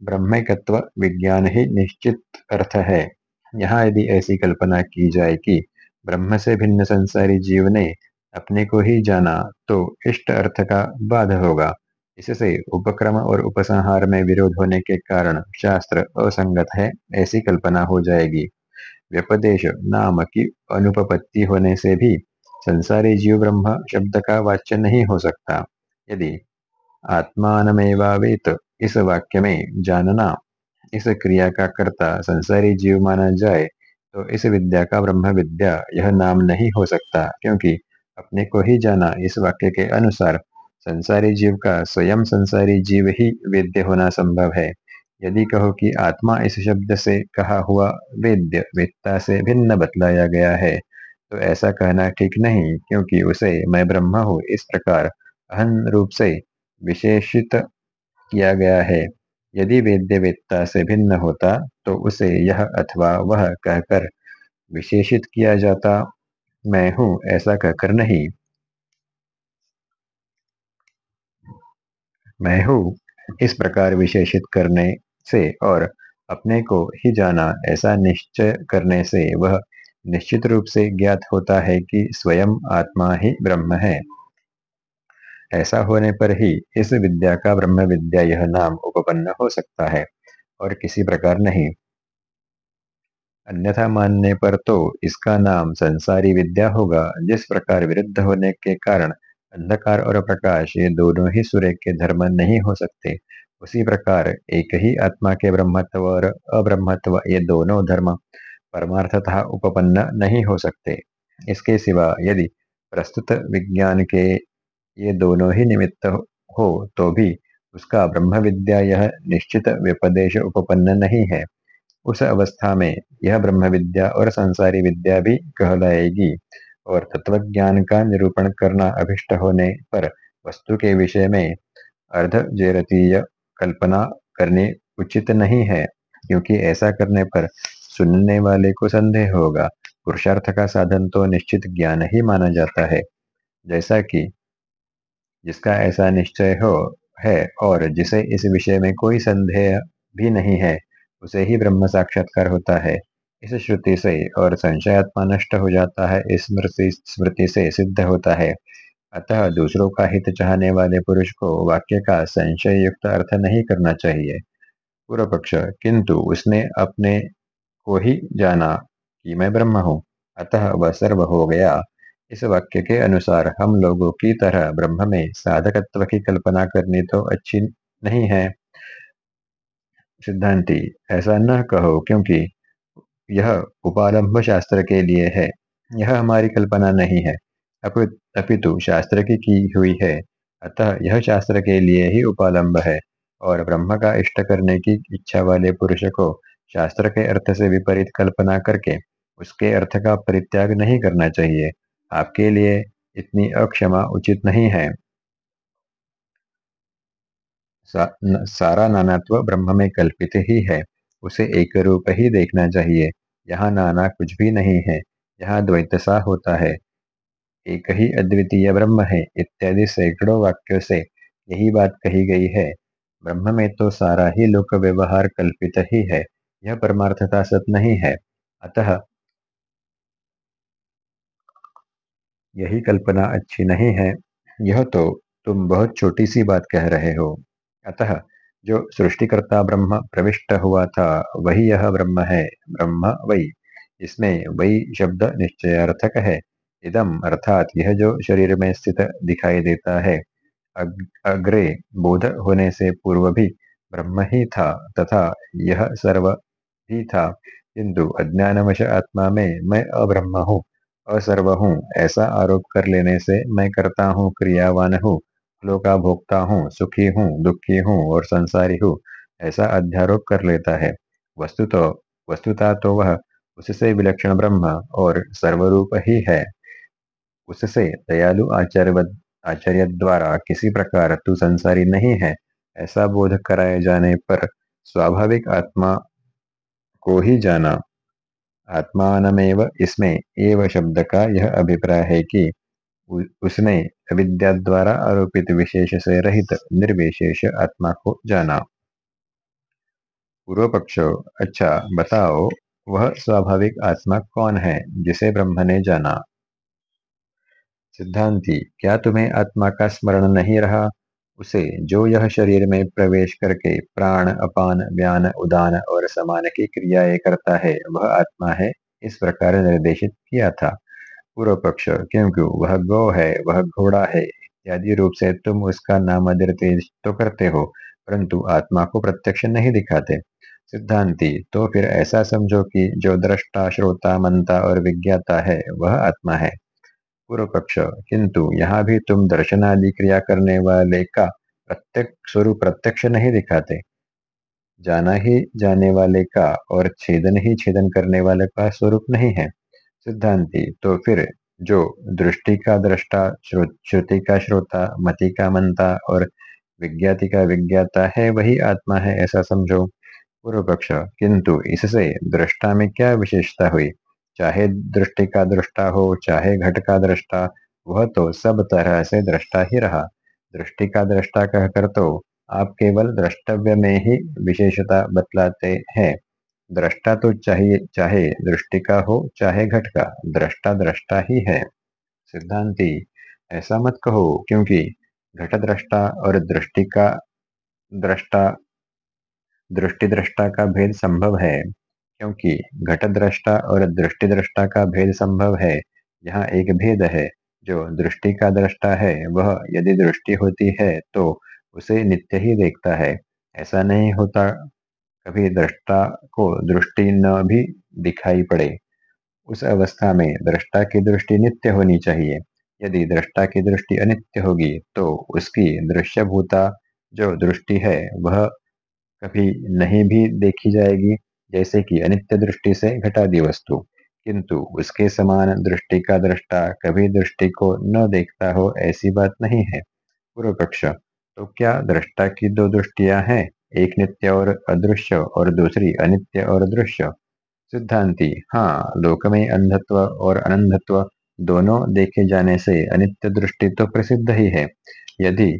ब्रह्मकत्व विज्ञान ही निश्चित अर्थ है। यहाँ यदि ऐसी कल्पना की जाए कि ब्रह्म से भिन्न संसारी जीव ने अपने को ही जाना तो इष्ट अर्थ का बाध होगा। इससे उपक्रम और उपसंहार में विरोध होने के कारण शास्त्र असंगत है, ऐसी कल्पना हो जाएगी। व्यपदेश नाम की अनुपपत्ति होने से भी संसारी जीव ब्रह्म शब्द का वाच्य नहीं हो सकता। यदि आत्मानमेवावेत इस वाक्य में जानना, इस क्रिया का कर्ता संसारी जीव माना जाए तो इस विद्या का ब्रह्म विद्या, यह नाम नहीं हो सकता, क्योंकि अपने को ही जाना इस वाक्य के अनुसार। संसारी जीव का स्वयं संसारी जीव ही वेद्य होना संभव है। यदि कहो कि आत्मा इस शब्द से कहा हुआ वेद्य वेत्ता से भिन्न बतलाया गया है तो ऐसा कहना ठीक नहीं, क्योंकि उसे मैं ब्रह्म हूँ। इस प्रकार अहन रूप से विशेषित किया गया है। यदि वेद्य वेत्ता से भिन्न होता तो उसे यह अथवा वह कहकर विशेषित किया जाता, मैं हूँ ऐसा कहकर नहीं। मैं हूँ इस प्रकार विशेषित करने से और अपने को ही जाना ऐसा निश्चय करने से, वह निश्चित रूप से ज्ञात होता है कि स्वयं आत्मा ही ब्रह्म है। ऐसा होने पर ही इस विद्या का ब्रह्म विद्या यह नाम उपपन्न हो सकता है, और किसी प्रकार नहीं। अन्यथा मानने पर तो इसका नाम संसारी विद्या होगा, जिस प्रकार विरुद्ध होने के कारण अंधकार और प्रकाश ये दोनों ही सूर्य के धर्म नहीं हो सकते, उसी प्रकार एक ही आत्मा के ब्रह्मत्व और अब्रह्मत्व ये दोनों धर्म परमार्थतः उपपन्न नहीं हो सकते। इसके सिवा यदि प्रस्तुत विज्ञान के ये दोनों ही निमित्त हो तो भी उसका ब्रह्म विद्या यह निश्चित व्यपदेश उपपन्न नहीं है। उस अवस्था में यह ब्रह्म विद्या और संसारी विद्या भी कहलाएगी और तत्वज्ञान का निरूपण करना अभिष्ट होने पर वस्तु के विषय में अर्ध जेरतीय कल्पना करनी उचित नहीं है, क्योंकि ऐसा करने पर सुनने वाले को संदेह होगा। पुरुषार्थ का साधन तो निश्चित ज्ञान ही माना जाता है। जैसा कि जिसका ऐसा निश्चय हो, है और जिसे इस विषय में कोई संदेह भी नहीं है, उसे ही ब्रह्म साक्षात्कार होता है। इस श्रुति से और संशयात्मा नष्ट हो जाता है स्मृति स्मृति से सिद्ध होता है। अतः दूसरों का हित चाहने वाले पुरुष को वाक्य का संशय युक्त अर्थ नहीं करना चाहिए। पूर्व पक्ष किंतु उसने अपने को ही जाना कि मैं ब्रह्म हूँ। अतः वह सर्व हो गया। इस वाक्य के अनुसार हम लोगों की तरह ब्रह्म में साधकत्व की कल्पना करनी तो अच्छी नहीं है। सिद्धांति, ऐसा न कहो क्योंकि यह उपालंब शास्त्र के लिए है। यह हमारी कल्पना नहीं है। अपितु शास्त्र की की हुई है। अतः यह शास्त्र के लिए ही उपालंब है और ब्रह्म का इष्ट करने की इच्छा वाले पुरुष को शास्त्र के अर्थ से विपरीत कल्पना करके उसके अर्थ का परित्याग नहीं करना चाहिए। आपके लिए इतनी अक्षमा उचित नहीं है। सा, न, सारा नानात्व ब्रह्म में कल्पित ही है। उसे एक रूप ही देखना चाहिए। यहाँ नाना कुछ भी नहीं है। यहाँ द्वैत सा होता है। एक ही अद्वितीय ब्रह्म है। इत्यादि सैकड़ों वाक्यों से यही बात कही गई है। ब्रह्म में तो सारा ही लोक व्यवहार कल्पित ही है। यह परमार्थता सत नहीं है। अतः यही कल्पना अच्छी नहीं है। यह तो तुम बहुत छोटी सी बात कह रहे हो। अतः जो सृष्टिकर्ता ब्रह्म प्रविष्ट हुआ था वही यह ब्रह्म है। ब्रह्म वही। इसमें वही शब्द निश्चयार्थक है। इदम अर्थात यह जो शरीर में स्थित दिखाई देता है। अग, अग्रे बोध होने से पूर्व भी ब्रह्म ही था तथा यह सर्व ही था। किंतु अज्ञानवश आत्मा में मैं अब्रह्म हूँ। असर्व हूँ। ऐसा आरोप कर लेने से मैं करता हूँ, क्रियावान हूँ फलों का भोगता हूँ, सुखी हूँ, दुखी हूँ और संसारी हूँ। ऐसा अध्यारोप कर लेता है। वस्तु तो वस्तुता तो वह, उससे विलक्षण ब्रह्म और सर्वरूप ही है। उससे दयालु आचार्य आचार्य द्वारा किसी प्रकार तू संसारी नहीं है। ऐसा बोध कराए जाने पर स्वाभाविक आत्मा को ही जाना। आत्मानमेव इसमें। एव शब्द का यह अभिप्राय है कि उसने अविद्या द्वारा आरोपित विशेष से रहित निर्विशेष आत्मा को जाना पूर्व पक्ष अच्छा बताओ, वह स्वाभाविक आत्मा कौन है, जिसे ब्रह्म ने जाना? सिद्धांति, क्या तुम्हें आत्मा का स्मरण नहीं रहा? उसे जो यह शरीर में प्रवेश करके प्राण, अपान व्यान उदान और समान की क्रियाएँ करता है, वह आत्मा है, इस प्रकार निर्देशित किया था। पूर्व पक्ष क्योंकि वह गौ है, वह घोड़ा है, इत्यादि रूप से तुम उसका नाम निर्देश तो करते हो, परंतु आत्मा को प्रत्यक्ष नहीं दिखाते। सिद्धांति तो फिर ऐसा समझो कि जो दृष्टा, श्रोता मनता और विज्ञाता है, वह आत्मा है। पूर्व पक्ष किंतु यहाँ भी तुम दर्शन आदि क्रिया करने वाले का प्रत्यक्ष स्वरूप प्रत्यक्ष नहीं दिखाते। जाना ही जाने वाले का और छेदन ही छेदन करने वाले का स्वरूप नहीं है। सिद्धांति तो फिर जो दृष्टि का दृष्टा श्रुति का श्रोता, मति का मनता और विज्ञाति का विज्ञाता है, वही आत्मा है, ऐसा समझो। पूर्व पक्ष किंतु इससे दृष्टा में क्या विशेषता हुई? चाहे दृष्टि का दृष्टा हो, चाहे घट का दृष्टा, वह तो सब तरह से दृष्टा ही रहा। दृष्टि का दृष्टा कहकर तो आप केवल द्रष्टव्य में ही विशेषता बतलाते हैं। दृष्टा तो चाहिए, चाहे दृष्टि का हो, चाहे घट का, दृष्टा दृष्टा ही है। सिद्धांति, ऐसा मत कहो, क्योंकि घट दृष्टा और दृष्टि का दृष्टा, दृष्टि दृष्टा का भेद संभव है। क्योंकि घट दृष्टा और दृष्टि दृष्टा का भेद संभव है। यहाँ एक भेद है, जो दृष्टि का दृष्टा है, वह यदि दृष्टि होती है तो उसे नित्य ही देखता है। ऐसा नहीं होता कभी दृष्टा को दृष्टि न भी दिखाई पड़े। उस अवस्था में दृष्टा की दृष्टि नित्य होनी चाहिए। यदि दृष्टा की दृष्टि अनित्य होगी तो उसकी दृश्यभूता जो दृष्टि है, वह कभी नहीं भी देखी जाएगी। जैसे कि अनित्य दृष्टि से घटादी वस्तु। किंतु उसके समान दृष्टि का दृष्टा कभी दृष्टि को न देखता हो, ऐसी बात नहीं है। पूर्व पक्ष तो क्या दृष्टा की दो दृष्टियाँ हैं? एक नित्य और अदृश्य और दूसरी अनित्य और दृश्य। सिद्धांति हाँ लोक में अंधत्व और अनंधत्व दोनों देखे जाने से अनित्य दृष्टि तो प्रसिद्ध ही है। यदि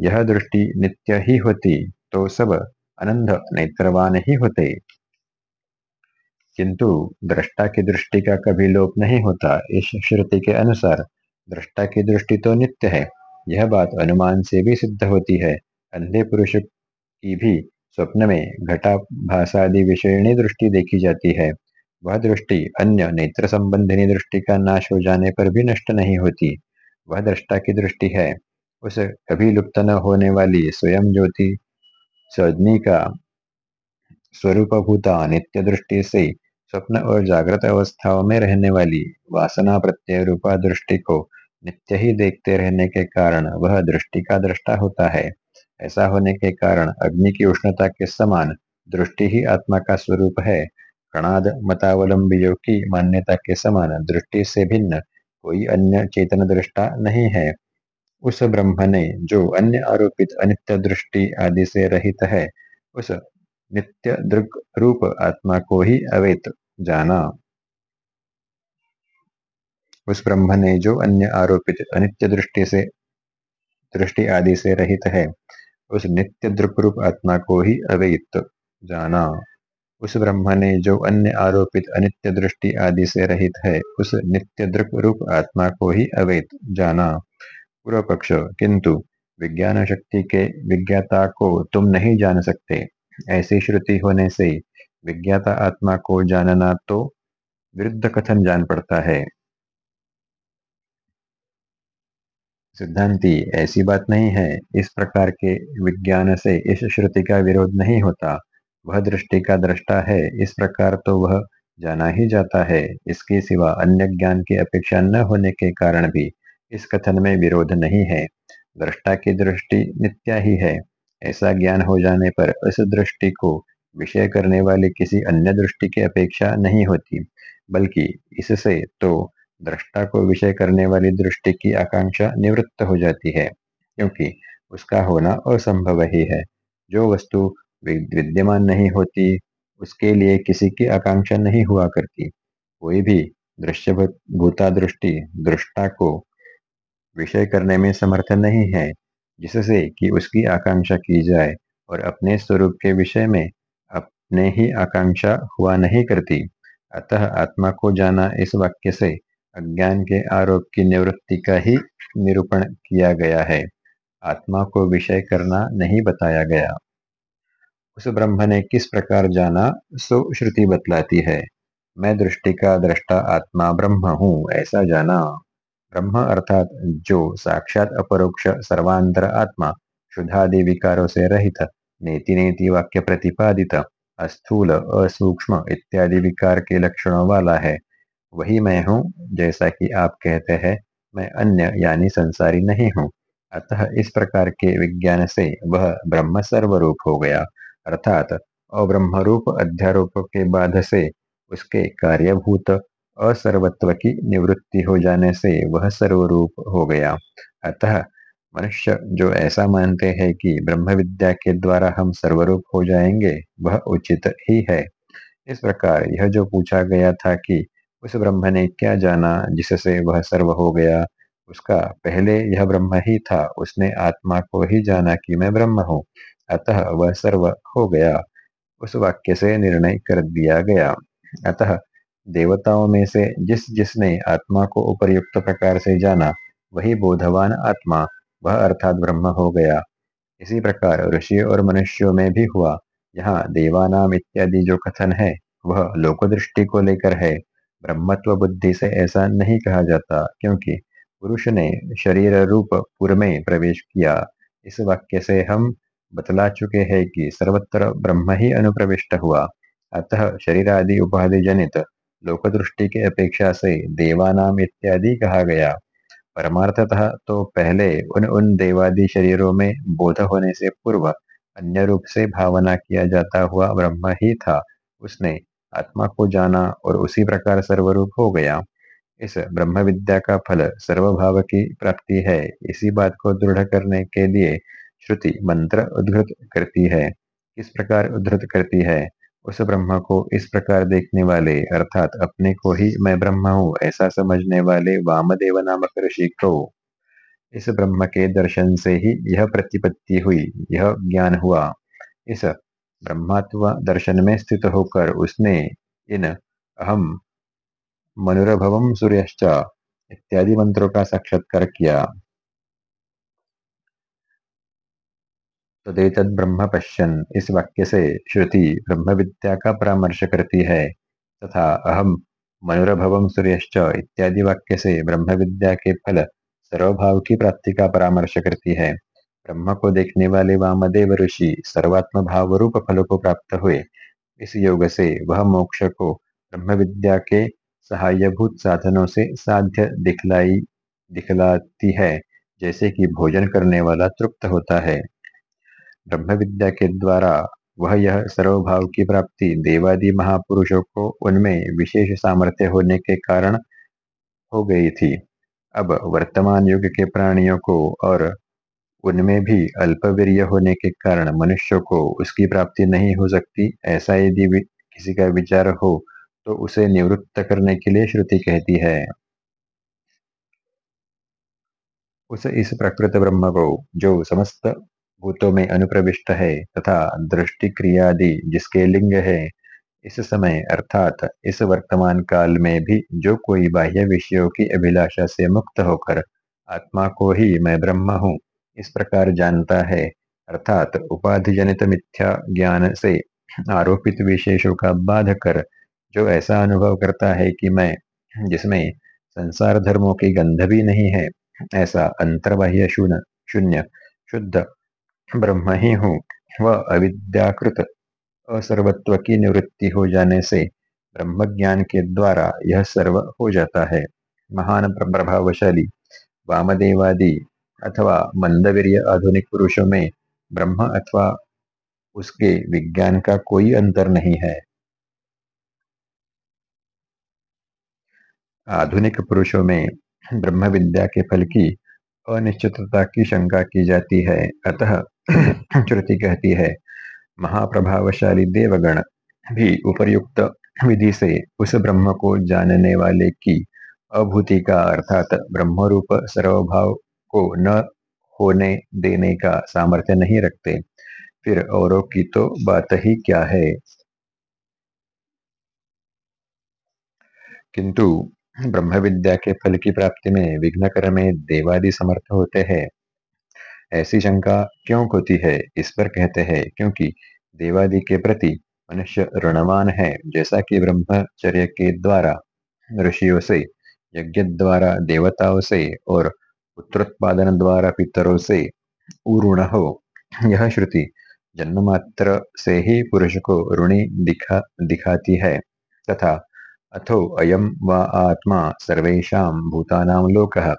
यह दृष्टि नित्य ही होती तो सब अनंध नेत्रवान ही होते। किंतु दृष्टा की दृष्टि का कभी लोप नहीं होता। इस श्रुति के अनुसार दृष्टा की दृष्टि तो नित्य है, यह बात अनुमान से भी सिद्ध होती है। अंधे पुरुष की भी स्वप्न में घटा भाषादि विषयणी दृष्टि देखी जाती है। वह दृष्टि अन्य नेत्र संबंधिनी दृष्टि का नाश हो जाने पर भी नष्ट नहीं होती। वह दृष्टा की दृष्टि है, उस कभी लुप्त न होने वाली स्वयं ज्योति सदनी का स्वरूपभूता नित्य दृष्टि से स्वप्न और जागृत अवस्थाओं में रहने वाली वासना प्रत्यय रूपा दृष्टि को नित्य ही देखते रहने के कारण वह दृष्टि का दृष्टा होता है। ऐसा होने के कारण अग्नि की उष्णता के समान दृष्टि ही आत्मा का स्वरूप है। कणाद मतावलंबियों की मान्यता के समान दृष्टि से भिन्न कोई अन्य चेतन दृष्टा नहीं है। उस ब्रह्म ने जो अन्य आरोपित अनित्य दृष्टि आदि से रहित है, उस नित्य दृग रूप आत्मा को ही अवेत जाना। उस ब्रह्म ने जो अन्य आरोपित अनित्य दृष्टि से, दृष्टि आदि से रहित है, उस नित्य दृग रूप आत्मा को ही अवेत जाना। उस ब्रह्म ने जो अन्य आरोपित अनित्य दृष्टि आदि से रहित है, उस नित्य दृग रूप आत्मा को ही अवेत जाना। पूर्व पक्ष किंतु विज्ञान शक्ति के विज्ञाता को तुम नहीं जान सकते। ऐसी श्रुति होने से विज्ञाता आत्मा को जानना तो विरुद्ध कथन जान पड़ता है। सिद्धांति, ऐसी बात नहीं है। इस प्रकार के विज्ञान से इस श्रुति का विरोध नहीं होता। वह दृष्टि का दृष्टा है। इस प्रकार तो वह जाना ही जाता है। इसके सिवा अन्य ज्ञान की अपेक्षा न होने के कारण भी इस कथन में विरोध नहीं है। दृष्टा की दृष्टि नित्या ही है। ऐसा ज्ञान हो जाने पर उस दृष्टि को विषय करने वाली किसी अन्य दृष्टि की अपेक्षा नहीं होती, बल्कि इससे तो दृष्टा को विषय करने वाली दृष्टि की आकांक्षा निवृत्त हो जाती है, क्योंकि उसका होना असंभव ही है। जो वस्तु विद्यमान नहीं होती, उसके लिए किसी की आकांक्षा नहीं हुआ करती। कोई भी दृश्य भूता दृष्टि दृष्टा को विषय करने में समर्थ नहीं है जिससे कि उसकी आकांक्षा की जाए और अपने स्वरूप के विषय में अपने ही आकांक्षा हुआ नहीं करती। अतः आत्मा को जाना इस वाक्य से अज्ञान के आरोप की निवृत्ति का ही निरूपण किया गया है। आत्मा को विषय करना नहीं बताया गया। उस ब्रह्म ने किस प्रकार जाना, सो श्रुति बतलाती है, मैं दृष्टि का दृष्टा आत्मा ब्रह्म हूँ, ऐसा जाना। ब्रह्म अर्थात जो साक्षात अपरोक्ष सर्वांतर आत्मा शुद्धादि विकारों से रहित, नेति नेति वाक्य प्रतिपादित, अस्थूल, असूक्ष्म इत्यादि विकार के लक्षणों वाला है। वही मैं हूँ, जैसा कि आप कहते हैं, मैं अन्य यानी संसारी नहीं हूँ। अतः इस प्रकार के विज्ञान से वह ब्रह्म सर्वरूप हो गया। अर्थात अब्रह्म रूप अध्यारोप के बाद से उसके कार्यभूत असर्वत्व की निवृत्ति हो जाने से वह सर्वरूप हो गया। अतः मनुष्य जो ऐसा मानते हैं कि ब्रह्म विद्या के द्वारा हम सर्वरूप हो जाएँगे, वह उचित ही है। इस प्रकार यह जो पूछा गया था कि उस ब्रह्म ने क्या जाना जिससे वह सर्व हो गया, उसका पहले यह ब्रह्म ही था, उसने आत्मा को ही जाना कि मैं ब्रह्म हूँ, अतः वह सर्व हो गया। उस वाक्य से निर्णय कर दिया गया। अतः देवताओं में से जिस जिसने आत्मा को उपयुक्त प्रकार से जाना, वही बोधवान आत्मा, वह अर्थात ब्रह्म हो गया। इसी प्रकार ऋषि और मनुष्यों में भी हुआ। यहाँ देवानाम इत्यादि जो कथन है, वह लोक दृष्टि को लेकर है। ब्रह्मत्व बुद्धि से ऐसा नहीं कहा जाता, क्योंकि पुरुष ने शरीर रूप पुर में प्रवेश किया। इस वाक्य से हम बतला चुके हैं कि सर्वत्र ब्रह्म ही अनुप्रविष्ट हुआ। अतः शरीर आदि उपाधि जनित लोक दृष्टि के अपेक्षा से देवानाम इत्यादि कहा गया। परमार्थतः तो पहले उन उन देवादि शरीरों में बोध होने से पूर्व अन्य रूप से भावना किया जाता हुआ ब्रह्म ही था। उसने आत्मा को जाना और उसी प्रकार सर्वरूप हो गया। इस ब्रह्म विद्या का फल सर्वभाव की प्राप्ति है। इसी बात को दृढ़ करने के लिए श्रुति मंत्र उद्धृत करती है। किस प्रकार उद्धृत करती है? उस ब्रह्म को इस प्रकार देखने वाले, अर्थात अपने को ही मैं ब्रह्म हूँ, ऐसा समझने वाले वामदेव नामक ऋषि को। इस ब्रह्म के दर्शन से ही यह प्रतिपत्ति हुई, यह ज्ञान हुआ। इस ब्रह्मात्व दर्शन में स्थित होकर उसने इन अहम मनुरभवम सूर्यश्च इत्यादि मंत्रों का साक्षात्कार किया। तदेतद ब्रह्म पश्यन। इस वाक्य से श्रुति ब्रह्म विद्या का परामर्श करती है। तथा अहम मनुरभवम सूर्यश्च इत्यादि वाक्य से ब्रह्म विद्या के फल सर्वभाव की प्राप्ति का परामर्श करती है। ब्रह्म को देखने वाले वामदेव ऋषि सर्वात्म भाव रूप फलों को प्राप्त हुए। इस योग से वह मोक्ष को ब्रह्म विद्या के सहायभूत साधनों से साध्य दिखलाई, दिखलाती है। जैसे कि भोजन करने वाला तृप्त होता है। ब्रह्म विद्या के द्वारा वह यह सर्वभाव की प्राप्ति देवादि महापुरुषों को उनमें विशेष सामर्थ्य होने के कारण हो गई थी। अब वर्तमान युग के प्राणियों को और उनमें भी अल्पवीर्य होने के कारण मनुष्य को उसकी प्राप्ति नहीं हो सकती, ऐसा यदि किसी का विचार हो तो उसे निवृत्त करने के लिए श्रुति कहती है। उस इस प्रकृत ब्रह्म को, जो समस्त भूतों में अनुप्रविष्ट है तथा दृष्टि क्रियादि जिसके लिंग है, इस समय अर्थात इस वर्तमान काल में भी जो कोई बाह्य विषयों की अभिलाषा से मुक्त होकर आत्मा को ही मैं ब्रह्म हूँ, इस प्रकार जानता है। अर्थात उपाधि जनित मिथ्या ज्ञान से आरोपित विशेषों का बाध कर जो ऐसा अनुभव करता है कि मैं, जिसमें संसार धर्मों की गंध भी नहीं है, ऐसा अंतर्बाह्य शून्य शून्य, शुद्ध ब्रह्म ही। हूँ वह अविद्याकृत असर्वत्व की निवृत्ति हो जाने से ब्रह्म ज्ञान के द्वारा यह सर्व हो जाता है। महान प्रभावशाली, वामदेवादि अथवा मंदवीर्य आधुनिक पुरुषों में ब्रह्म अथवा उसके विज्ञान का कोई अंतर नहीं है। आधुनिक पुरुषों में ब्रह्म विद्या के फल की अनिश्चितता की शंका की जाती है। अतः श्रुति कहती है। महाप्रभावशाली देवगण भी उपयुक्त विधि से उस ब्रह्म को जानने वाले की अभूति का अर्थात ब्रह्म रूप सर्वभाव को न होने देने का सामर्थ्य नहीं रखते। फिर औरों की तो बात ही क्या है? किंतु ब्रह्म विद्या के फल की प्राप्ति में विघ्न में देवादि समर्थ होते हैं। ऐसी शंका क्यों होती है? इस पर कहते हैं, क्योंकि देवादि के प्रति मनुष्य ऋणवान है, जैसा कि ब्रह्मचर्य के द्वारा, ऋषियों से, यज्ञ द्वारा, देवताओं से और पुत्रोत्पादन द्वारा पितरों से उऋण हो। यह श्रुति जन्म मात्र से ही पुरुष को ऋणी दिखा, दिखाती है, तथा अथो अयम व आत्मा सर्वेशा भूतानाम लोक।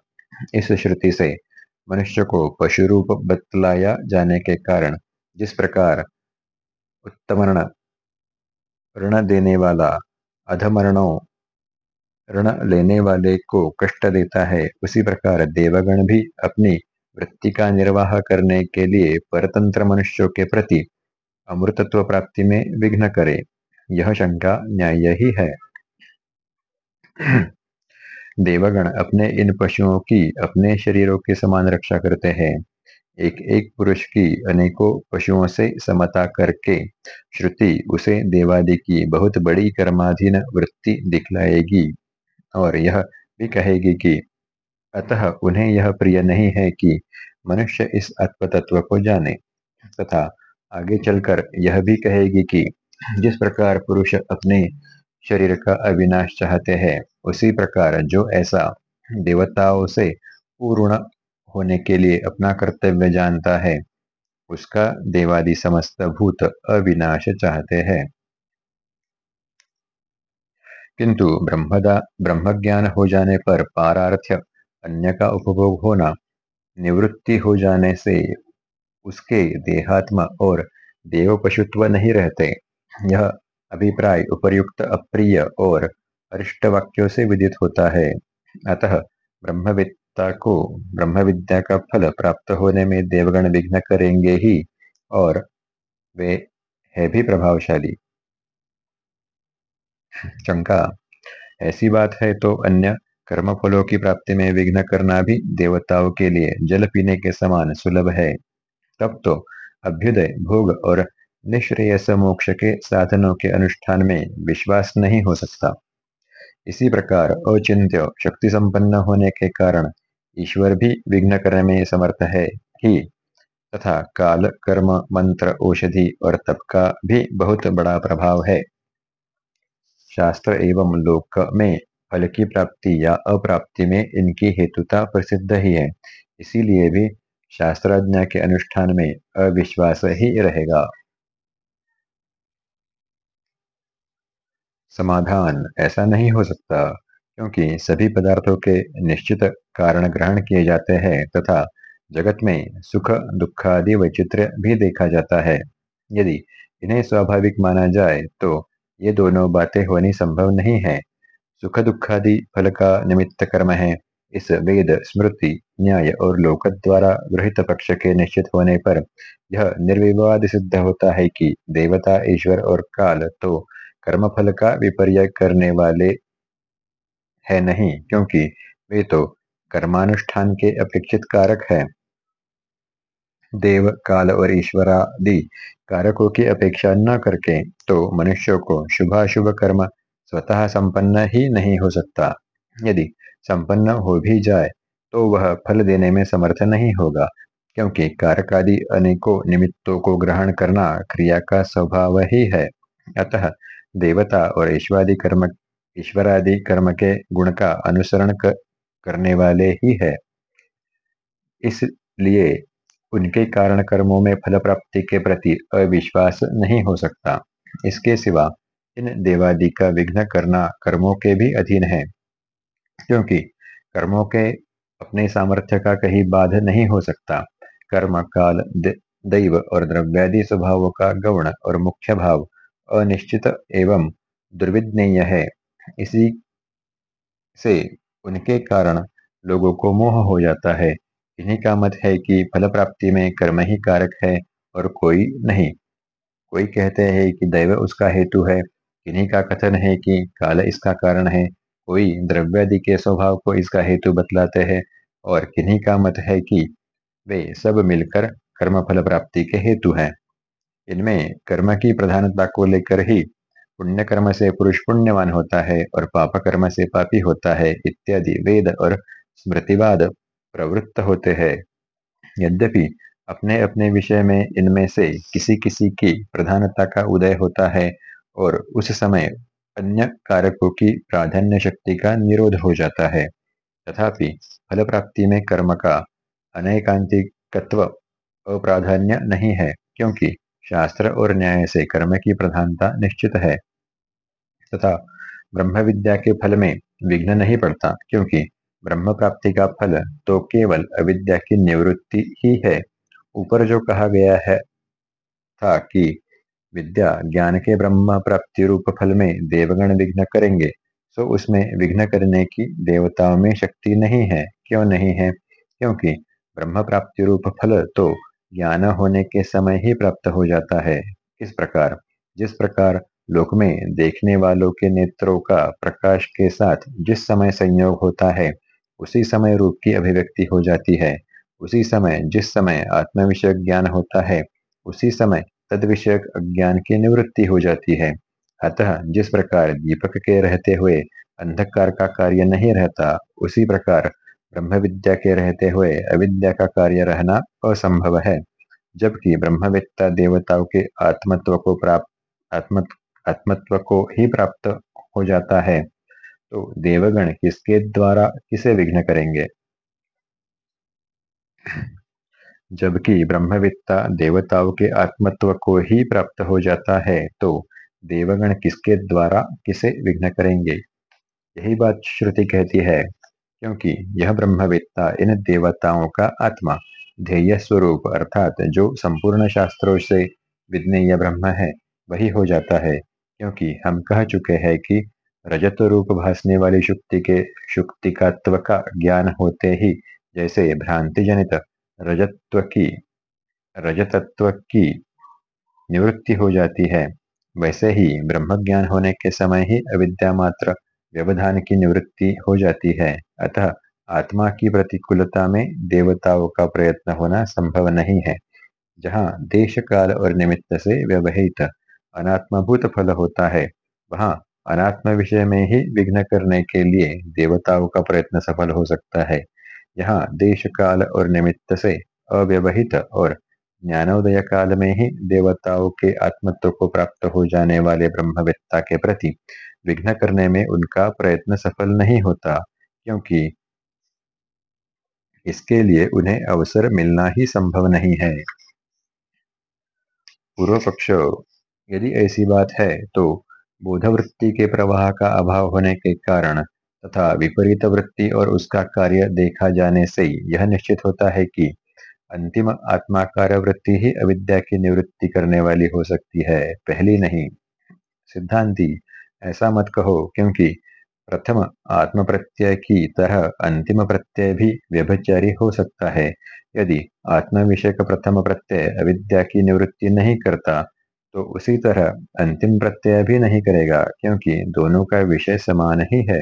इस श्रुति से मनुष्य को पशु रूप बतलाया जाने के कारण जिस प्रकार उत्तमरण, ऋण देने वाला, अधमरणों, ऋण लेने वाले को कष्ट देता है, उसी प्रकार देवगण भी अपनी वृत्ति का निर्वाह करने के लिए परतंत्र मनुष्यों के प्रति अमृतत्व प्राप्ति में विघ्न करे। यह शंका न्याय ही है। देवगण अपने इन पशुओं की अपने शरीरों के समान रक्षा करते हैं। एक एक पुरुष की अनेकों पशुओं से समता करके श्रुति उसे देवादि की बहुत बड़ी कर्माधीन वृत्ति दिखलाएगी और यह भी कहेगी कि अतः उन्हें यह प्रिय नहीं है कि मनुष्य इस आत्म तत्व को जाने तथा आगे चलकर यह भी कहेगी कि जिस प्रकार पुरुष अपने शरीर का अविनाश चाहते हैं। उसी प्रकार जो ऐसा देवताओं से पूर्ण होने के लिए अपना कर्तव्य जानता है, उसका देवादि समस्त भूत अविनाश चाहते हैं। किंतु ब्रह्मदा, ब्रह्मज्ञान हो जाने पर पारार्थ्य अन्य का उपभोग होना, निवृत्ति हो जाने से उसके देहात्मा और देव पशुत्व नहीं रहते। यह अभिप्राय, उपर्युक्त, अप्रिय और अरिष्ट वाक्यों से विदित होता है। अतः ब्रह्मविद्ता को ब्रह्म विद्या का फल प्राप्त होने में देवगण विघ्न करेंगे ही और वे है भी प्रभावशाली। शंका, ऐसी बात है तो अन्य कर्म फलों की प्राप्ति में विघ्न करना भी देवताओं के लिए जल पीने के समान सुलभ है। तब तो अभ्युदय, भोग और निश्रेयस मोक्ष के साधनों के अनुष्ठान में विश्वास नहीं हो सकता। इसी प्रकार अचिंत्य शक्ति संपन्न होने के कारण ईश्वर भी विघ्न करने में समर्थ है ही, तथा काल, कर्म, मंत्र, औषधि और तप का भी बहुत बड़ा प्रभाव है। शास्त्र एवं लोक में फल की प्राप्ति या अप्राप्ति में इनकी हेतुता प्रसिद्ध ही है, इसीलिए भी शास्त्राज्ञा के अनुष्ठान में अविश्वास ही रहेगा। समाधान ऐसा नहीं हो सकता, क्योंकि सभी पदार्थों के निश्चित कारण ग्रहण किए जाते हैं तथा जगत में सुख दुखादि वैचित्र भी देखा जाता है। यदि इन्हें स्वाभाविक माना जाए तो ये दोनों बातें होनी संभव नहीं है। सुख दुखादि फल का निमित्त कर्म है। इस वेद, स्मृति, न्याय और लोक द्वारा गृहित पक्ष के निश्चित होने पर यह निर्विवाद सिद्ध होता है कि देवता, ईश्वर और काल तो कर्म फल का विपर्य करने वाले है नहीं, क्योंकि वे तो कर्मानुष्ठान के अपेक्षित कारक है। देव, काल और ईश्वरादि कारकों की अपेक्षा न करके तो मनुष्यों को शुभाशुभ कर्म स्वतः संपन्न ही नहीं हो सकता। यदि संपन्न हो भी जाए तो वह फल देने में समर्थ नहीं होगा, क्योंकि कारकादि अनेकों निमित्तों को ग्रहण करना क्रिया का स्वभाव ही है। अतः देवता और ईश्वरादि कर्म ईश्वरादि कर्म के गुण का अनुसरण कर, करने वाले ही है। इसलिए उनके कारण कर्मों में फल प्राप्ति के प्रति अविश्वास नहीं हो सकता। इसके सिवा इन देवादि का विघ्न करना कर्मों के भी अधीन है क्योंकि कर्मों के अपने सामर्थ्य का कहीं बाध नहीं हो सकता। कर्म काल दैव और द्रव्यादि स्वभावों का गौण और मुख्य भाव अनिश्चित एवं दुर्विज्ञेय है। इसी से उनके कारण लोगों को मोह हो जाता है। इन्हीं का मत है कि फल प्राप्ति में कर्म ही कारक है और कोई नहीं। कोई कहते हैं कि दैव उसका हेतु है। किन्हीं का कथन है कि काल इसका कारण है। कोई द्रव्यादि के स्वभाव को इसका हेतु बतलाते हैं और किन्हीं का मत है कि वे सब मिलकर कर्म फल प्राप्ति के हेतु हैं। इनमें कर्म की प्रधानता को लेकर ही पुण्य कर्म से पुरुष पुण्यवान होता है और पाप कर्म से पापी होता है इत्यादि वेद और स्मृतिवाद प्रवृत्त होते हैं। यद्यपि अपने अपने विषय में इनमें से किसी किसी की प्रधानता का उदय होता है और उस समय अन्य कारकों की प्राधान्य शक्ति का निरोध हो जाता है, तथापि फल प्राप्ति में कर्म का अनेकांतिकत्व अप्राधान्य नहीं है, क्योंकि शास्त्र और न्याय से कर्म की प्रधानता निश्चित है। तथा ब्रह्म विद्या के फल में विघ्न नहीं पड़ता, क्योंकि ब्रह्म प्राप्ति का फल तो केवल अविद्या की निवृत्ति ही है। ऊपर जो कहा गया है था कि विद्या ज्ञान के ब्रह्म प्राप्ति रूप फल में देवगण विघ्न करेंगे तो उसमें विघ्न करने की देवताओं में शक्ति नहीं है। क्यों नहीं है? क्योंकि ब्रह्म प्राप्ति रूप फल तो ज्ञान होने के समय ही प्राप्त हो जाता है। इस प्रकार, जिस प्रकार लोक में देखने वालों के नेत्रों का प्रकाश के साथ जिस समय संयोग होता है, उसी समय रूप की अभिव्यक्ति हो जाती है। उसी समय जिस समय आत्म विषय ज्ञान होता है, उसी समय तद विषयक अज्ञान की निवृत्ति हो जाती है। अतः जिस प्रकार दीपक के रहते हुए अंधकार का कार्य नहीं रहता, उसी प्रकार ब्रह्म विद्या के रहते हुए अविद्या का कार्य रहना असंभव है। जबकि ब्रह्मविद्ता देवताओं के आत्मत्व को प्राप्त, आत्म, आत्मत्व को ही प्राप्त हो जाता है तो देवगण किसके द्वारा किसे विघ्न करेंगे? जबकि ब्रह्मविद्ता देवताओं के आत्मत्व को ही प्राप्त हो जाता है तो देवगण किसके द्वारा किसे विघ्न करेंगे? यही बात श्रुति कहती है। क्योंकि यह ब्रह्मवेत्ता इन देवताओं का आत्मा, ध्येय स्वरूप अर्थात जो संपूर्ण शास्त्रों से विज्ञेय ब्रह्म है, वही हो जाता है। क्योंकि हम कह चुके हैं कि रजत रूप भासने वाली शुक्ति के, शुक्तिकात्व का ज्ञान होते ही, जैसे भ्रांति जनित रजत्व की, रजतत्व की निवृत्ति हो जाती है, वैसे ही ब्रह्म ज्ञान होने के समय ही अविद्या मात्र व्यवधान की निवृत्ति हो जाती है। अतः आत्मा की प्रतिकूलता में देवताओं का प्रयत्न होना संभव नहीं है। जहाँ देश काल और निमित्त से व्यवहित अनात्मभूत फल होता है, वहाँ अनात्म विषय में ही विघ्न करने के लिए देवताओं का प्रयत्न सफल हो सकता है। यहाँ देश काल और निमित्त से अव्यवहित और ज्ञानोदय काल में ही देवताओं के आत्मत्व को प्राप्त हो जाने वाले ब्रह्मवेत्ता के प्रति विघ्न करने में उनका प्रयत्न सफल नहीं होता, क्योंकि इसके लिए उन्हें अवसर मिलना ही संभव नहीं है। पूर्व पक्ष यदि ऐसी बात है तो बोधवृत्ति के प्रवाह का अभाव होने के कारण तथा विपरीत वृत्ति और उसका कार्य देखा जाने से यह निश्चित होता है कि अंतिम आत्माकार वृत्ति ही अविद्या की निवृत्ति करने वाली हो सकती है, पहली नहीं। सिद्धांति ऐसा मत कहो, क्योंकि प्रथम आत्म प्रत्यय की तरह अंतिम प्रत्यय भी व्यभचारी हो सकता है। यदि आत्म विषय का प्रथम प्रत्यय अविद्या की निवृत्ति नहीं करता तो उसी तरह अंतिम प्रत्यय भी नहीं करेगा, क्योंकि दोनों का विषय समान ही है।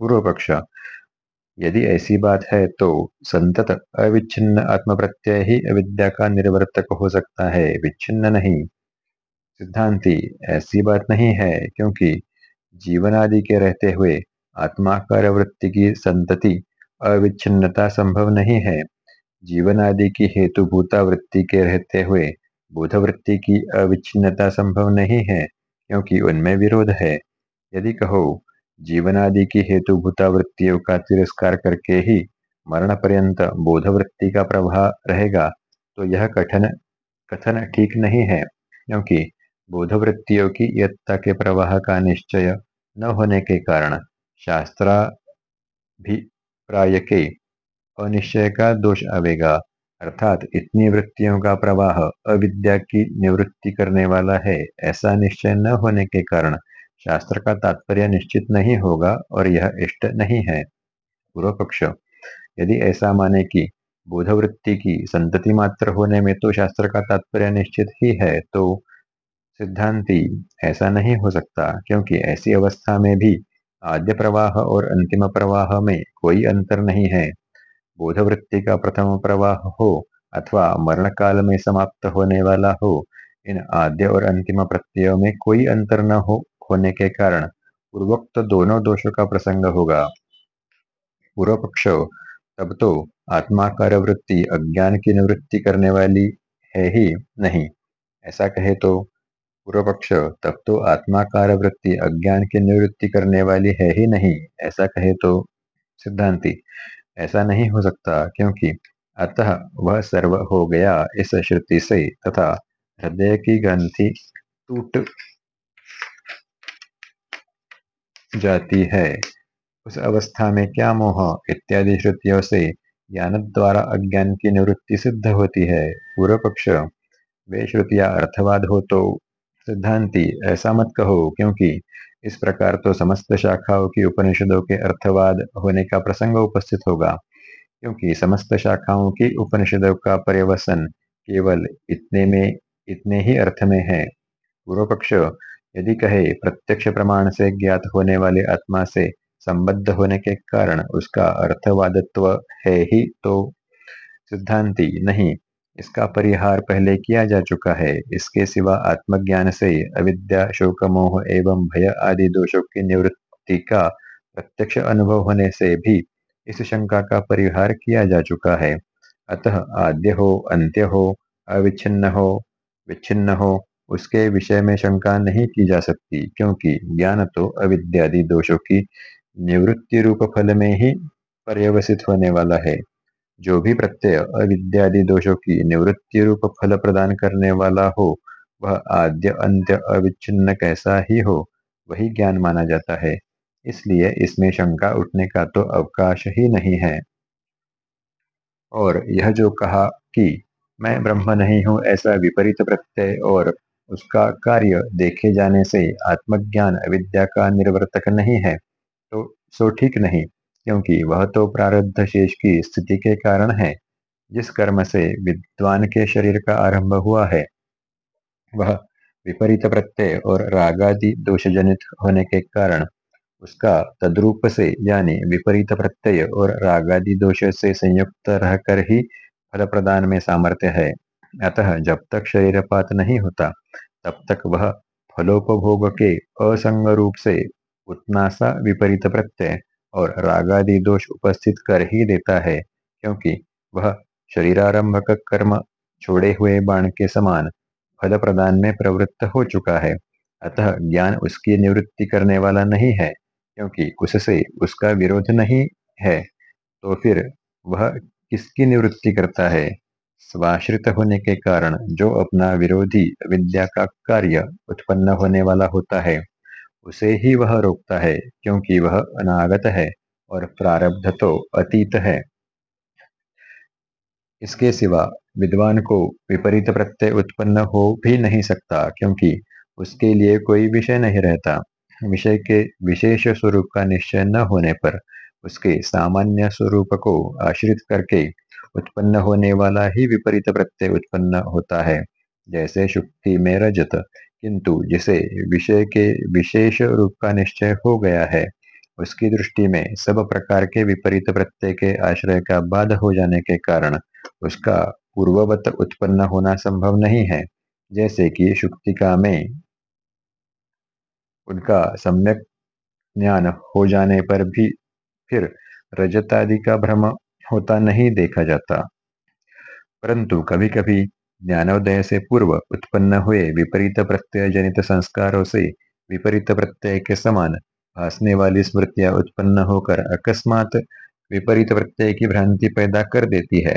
पूर्व पक्ष यदि ऐसी बात है तो संतत अविच्छिन्न आत्म प्रत्यय ही अविद्या का निर्वर्तक हो सकता है, विच्छिन्न नहीं। सिद्धांति ऐसी बात नहीं है, क्योंकि जीवन आदि के रहते हुए आत्माकार वृत्ति की संतति अविच्छिन्नता संभव नहीं है। जीवन आदि की हेतुभूता वृत्ति के रहते हुए बुध वृत्ति की अविच्छिन्नता संभव नहीं है, क्योंकि उनमें विरोध है। यदि कहो, जीवन आदि की हेतुभूता वृत्तियों का तिरस्कार करके ही मरण पर्यंत बोध वृत्ति का प्रभाव रहेगा तो यह कठन, कथन ठीक नहीं है, क्योंकि बोध वृत्तियों की यत्ता के प्रवाह का निश्चय न होने के कारण शास्त्राभिप्राय के अनिश्चय का दोष आवेगा। अर्थात इतनी वृत्तियों का प्रवाह अविद्या की निवृत्ति करने वाला है, ऐसा निश्चय न होने के कारण शास्त्र का तात्पर्य निश्चित नहीं होगा और यह इष्ट नहीं है। पूर्व पक्ष यदि ऐसा माने कि बोधवृत्ति की संतति मात्र होने में तो शास्त्र का तात्पर्य निश्चित ही है तो सिद्धांति ऐसा नहीं हो सकता, क्योंकि ऐसी अवस्था में भी आद्य प्रवाह और अंतिम प्रवाह में कोई अंतर नहीं है। बोधवृत्ति का प्रथम प्रवाह हो अथवा मरण काल में समाप्त होने वाला हो, इन आद्य और अंतिम प्रत्ययों में कोई अंतर न हो, होने के कारण पूर्वोक्त दोनों दोषों का प्रसंग होगा। पूर्व पक्ष तब तो आत्माकार वृत्ति अज्ञान की निवृत्ति करने वाली है ही नहीं, ऐसा कहे तो पूर्व पक्ष तब तो आत्माकार वृत्ति अज्ञान की निवृत्ति करने वाली है ही नहीं, ऐसा कहे तो सिद्धांति। ऐसा नहीं हो सकता, क्योंकि अतः वह सर्व हो गया इस श्रुति से, तथा हृदय की ग्रंथि टूट जाती है। उस अवस्था में क्या मोह इत्यादि श्रुतियों से ज्ञान द्वारा अज्ञान की निवृत्ति सिद्ध होती है? पूर्व पक्ष वे श्रुतियाँ अर्थवाद हो तो सिद्धांति, ऐसा मत कहो, क्योंकि इस प्रकार तो समस्त शाखाओं की उपनिषदों के अर्थवाद होने का प्रसंग उपस्थित होगा, क्योंकि समस्त शाखाओं की उपनिषदों का पर्यवसन केवल इतने में, इतने ही अर्थ में है। पूर्व पक्ष यदि कहे, प्रत्यक्ष प्रमाण से ज्ञात होने वाले आत्मा से संबद्ध होने के कारण उसका अर्थवादत्व है ही तो। सिद्धांति, नहीं इसका परिहार पहले किया जा चुका है। इसके सिवा आत्मज्ञान से अविद्या शोक मोह एवं भय आदि दोषों की निवृत्ति का प्रत्यक्ष अनुभव होने से भी इस शंका का परिहार किया जा चुका है। अतः आद्य हो, अंत्य हो, अविच्छिन्न हो, विच्छिन्न हो, उसके विषय में शंका नहीं की जा सकती, क्योंकि ज्ञान तो अविद्यादि दोषों की निवृत्ति रूप फल में ही पर्यवसित होने वाला है। जो भी प्रत्यय अविद्यादि दोषों की निवृत्ति रूप फल प्रदान करने वाला हो, वह आद्य अंत्य अविच्छिन्न कैसा ही हो, वही ज्ञान माना जाता है। इसलिए इसमें शंका उठने का तो अवकाश ही नहीं है। और यह जो कहा कि मैं ब्रह्म नहीं हूँ, ऐसा विपरीत प्रत्यय और उसका कार्य देखे जाने से आत्मज्ञान अविद्या का निर्वर्तक नहीं है तो सो ठीक नहीं। क्योंकि वह तो प्रारब्ध शेष की स्थिति के कारण है, जिस कर्म से विद्वान के शरीर का आरंभ हुआ है। वह विपरीत प्रत्यय और रागादि दोषजनित होने के कारण उसका तद्रूप से यानी विपरीत प्रत्यय और रागादि दोष से संयुक्त रहकर ही फल प्रदान में सामर्थ्य है। अतः जब तक शरीरपात नहीं होता, तब तक वह फलोपभोग के असंग रूप से उतना सा विपरीत प्रत्यय और रागादि दोष उपस्थित कर ही देता है, क्योंकि वह शरीरारंभक कर्म छोड़े हुए बाण के समान फल प्रदान में प्रवृत्त हो चुका है। अतः ज्ञान उसकी निवृत्ति करने वाला नहीं है, क्योंकि उससे उसका विरोध नहीं है। तो फिर वह किसकी निवृत्ति करता है? स्वाश्रित होने के कारण जो अपना विरोधी विद्या का कार्य उत्पन्न होने वाला होता है। उसे ही वह रोकता है, क्योंकि वह अनागत है और प्रारब्ध तो अतीत है। इसके सिवा विद्वान को विपरीत प्रत्यय उत्पन्न हो भी नहीं सकता, क्योंकि उसके लिए कोई विषय नहीं रहता। विषय के विशेष स्वरूप का निश्चय न होने पर उसके सामान्य स्वरूप को आश्रित करके उत्पन्न होने वाला ही विपरीत प्रत्यय उत्पन्न होता है, जैसे शुक्ति में रजत किंतु जिसे विषय के विशेष रूप का निश्चय हो गया है, उसकी दृष्टि में सब प्रकार के विपरीत प्रत्यय के आश्रय का बाध हो जाने के कारण उसका पूर्ववत उत्पन्न होना संभव नहीं है। जैसे कि शुक्तिका में उनका सम्यक ज्ञान हो जाने पर भी फिर रजतादि का भ्रम होता नहीं देखा जाता। परंतु कभी कभी ज्ञानोदय से पूर्व उत्पन्न हुए विपरीत प्रत्यय जनित संस्कारों से विपरीत प्रत्यय के समान भासने वाली स्मृतियाँ उत्पन्न होकर अकस्मात विपरीत प्रत्यय की भ्रांति पैदा कर देती है।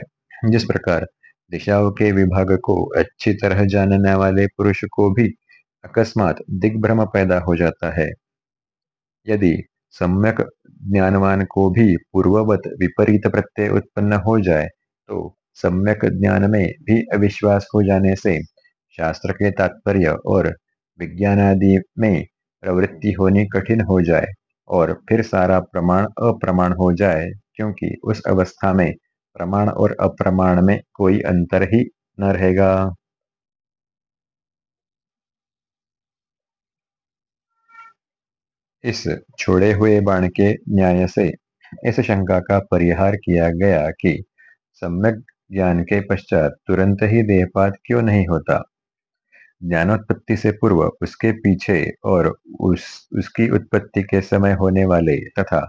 जिस प्रकार दिशाओं के विभाग को अच्छी तरह जानने वाले पुरुष को भी अकस्मात दिग्भ्रम पैदा हो जाता है। यदि सम्यक ज्ञानवान को भी पूर्ववत विपरीत प्रत्यय उत्पन्न हो जाए तो सम्यक ज्ञान में भी अविश्वास हो जाने से शास्त्र के तात्पर्य और विज्ञान आदि में प्रवृत्ति होनी कठिन हो जाए और फिर सारा प्रमाण अप्रमाण हो जाए, क्योंकि उस अवस्था में प्रमाण और अप्रमाण में कोई अंतर ही न रहेगा। इस छोड़े हुए बाण के न्याय से इस शंका का परिहार किया गया कि सम्यक ज्ञान के पश्चात तुरंत ही देहपात क्यों नहीं होता? ज्ञानोत्पत्ति से पूर्व उसके पीछे और उस, उसकी उत्पत्ति के समय होने वाले तथा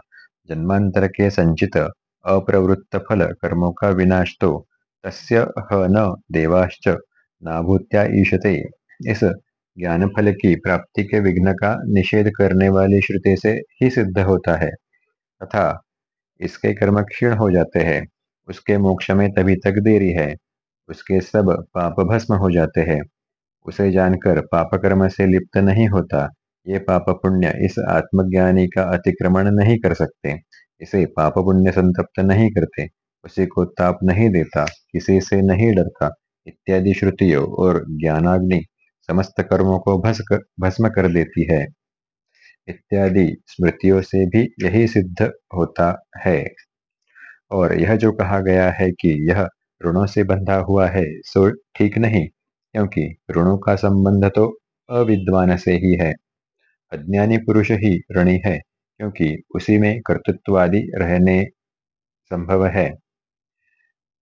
जन्मांतर के संचित अप्रवृत्त फल कर्मों का विनाश तो तस्य ह न देवाश्च नाभूत्या ईशते इस ज्ञान फल की प्राप्ति के विघ्न का निषेध करने वाली श्रुति से ही सिद्ध होता है। तथा इसके कर्म क्षीण हो जाते हैं। उसके मोक्ष में तभी तक देरी है। उसके सब पाप भस्म हो जाते हैं। उसे जानकर पाप कर्म से लिप्त नहीं होता। ये पाप पुण्य इस आत्मज्ञानी का अतिक्रमण नहीं कर सकते। इसे पाप पुण्य संतप्त नहीं करते। उसी को ताप नहीं देता, किसी से नहीं डरता। इत्यादि श्रुतियों और ज्ञानाग्नि समस्त कर्मों को भस्म कर देती है। इत्यादि स्मृतियों से भी यही सिद्ध होता है। और यह जो कहा गया है कि यह ऋणों से बंधा हुआ है, सो ठीक नहीं, क्योंकि ऋणों का संबंध तो अविद्वान से ही है। अज्ञानी पुरुष ही ऋणी है, क्योंकि उसी में कर्तृत्वादि रहने संभव है।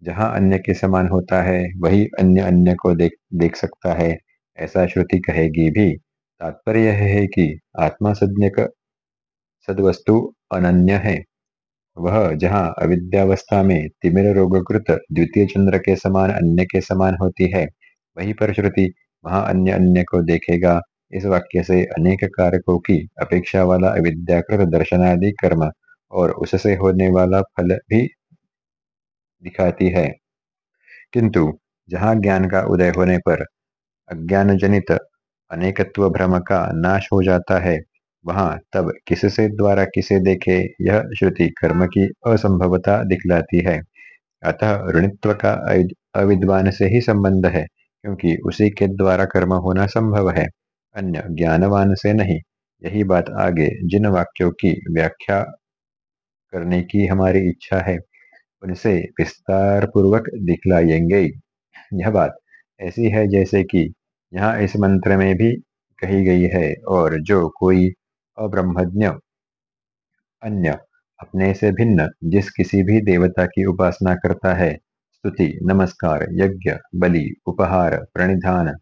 जहाँ अन्य के समान होता है, वही अन्य अन्य को देख देख सकता है, ऐसा श्रुति कहेगी भी। तात्पर्य है कि आत्मा सज्ञक, सदवस्तु अनन्य है। वह जहाँ अविद्यावस्था में तिमिर रोगकृत, द्वितीय चंद्र के समान, अन्य के समान होती है, वही पर श्रुति वहाँ अन्य अन्य को देखेगा। इस वाक्य से अनेक कारकों की अपेक्षा वाला अविद्याकृत दर्शनादि कर्म और उससे होने वाला फल भी दिखाती है। किंतु जहाँ ज्ञान का उदय होने पर अज्ञान जनित अनेकत्व भ्रम का नाश हो जाता है वहाँ तब किससे द्वारा किसे देखे, यह श्रुति कर्म की असंभवता दिखलाती है। अतः ऋणित्व का अविद्वान से ही संबंध है, क्योंकि उसी के द्वारा कर्म होना संभव है, अन्य ज्ञानवान से नहीं। यही बात आगे जिन वाक्यों की व्याख्या करने की हमारी इच्छा है, उनसे विस्तार पूर्वक दिखलाएँगे। यह बात ऐसी है जैसे कि यहाँ इस मंत्र में भी कही गई है, और जो कोई अब्रह्मज्ञ अन्य, अपने से भिन्न, जिस किसी भी देवता की उपासना करता है, स्तुति, नमस्कार, यज्ञ, बलि, उपहार, प्रणिधान,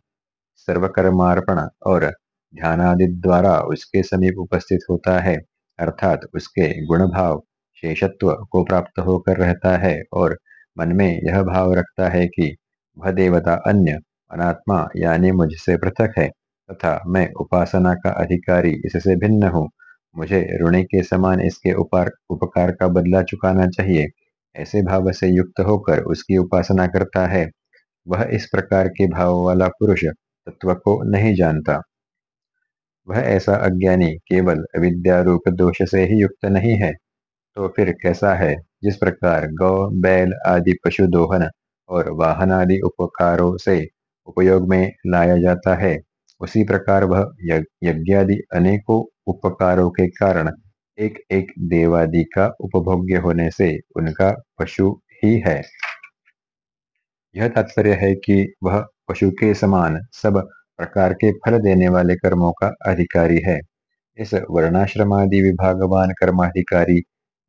सर्वकर्मार्पण और ध्यानादि द्वारा उसके समीप उपस्थित होता है, अर्थात उसके गुण भाव शेषत्व को प्राप्त होकर रहता है और मन में यह भाव रखता है कि वह देवता अन्य, अनात्मा यानी मुझसे पृथक है। तथा मैं उपासना का अधिकारी इससे भिन्न हूँ। मुझे ऋणी के समान इसके उपार, उपकार का बदला चुकाना चाहिए। ऐसे भाव से युक्त होकर उसकी उपासना करता है। वह इस प्रकार के भाव वाला पुरुष तत्व को नहीं जानता। वह ऐसा अज्ञानी, केवल विद्या रूप दोष से ही युक्त नहीं है। तो फिर कैसा है? जिस प्रकार गौ, बैल आदि पशु दोहन और वाहन आदि उपकारों से उपयोग में लाया जाता है। उसी प्रकार वह यज्ञादि अनेकों उपकारों के कारण एक एक देवादि का उपभोग्य होने से उनका पशु ही है। यह तात्पर्य है कि वह पशु के समान सब प्रकार के फल देने वाले कर्मों का अधिकारी है। इस वर्णाश्रमादि विभागवान कर्माधिकारी,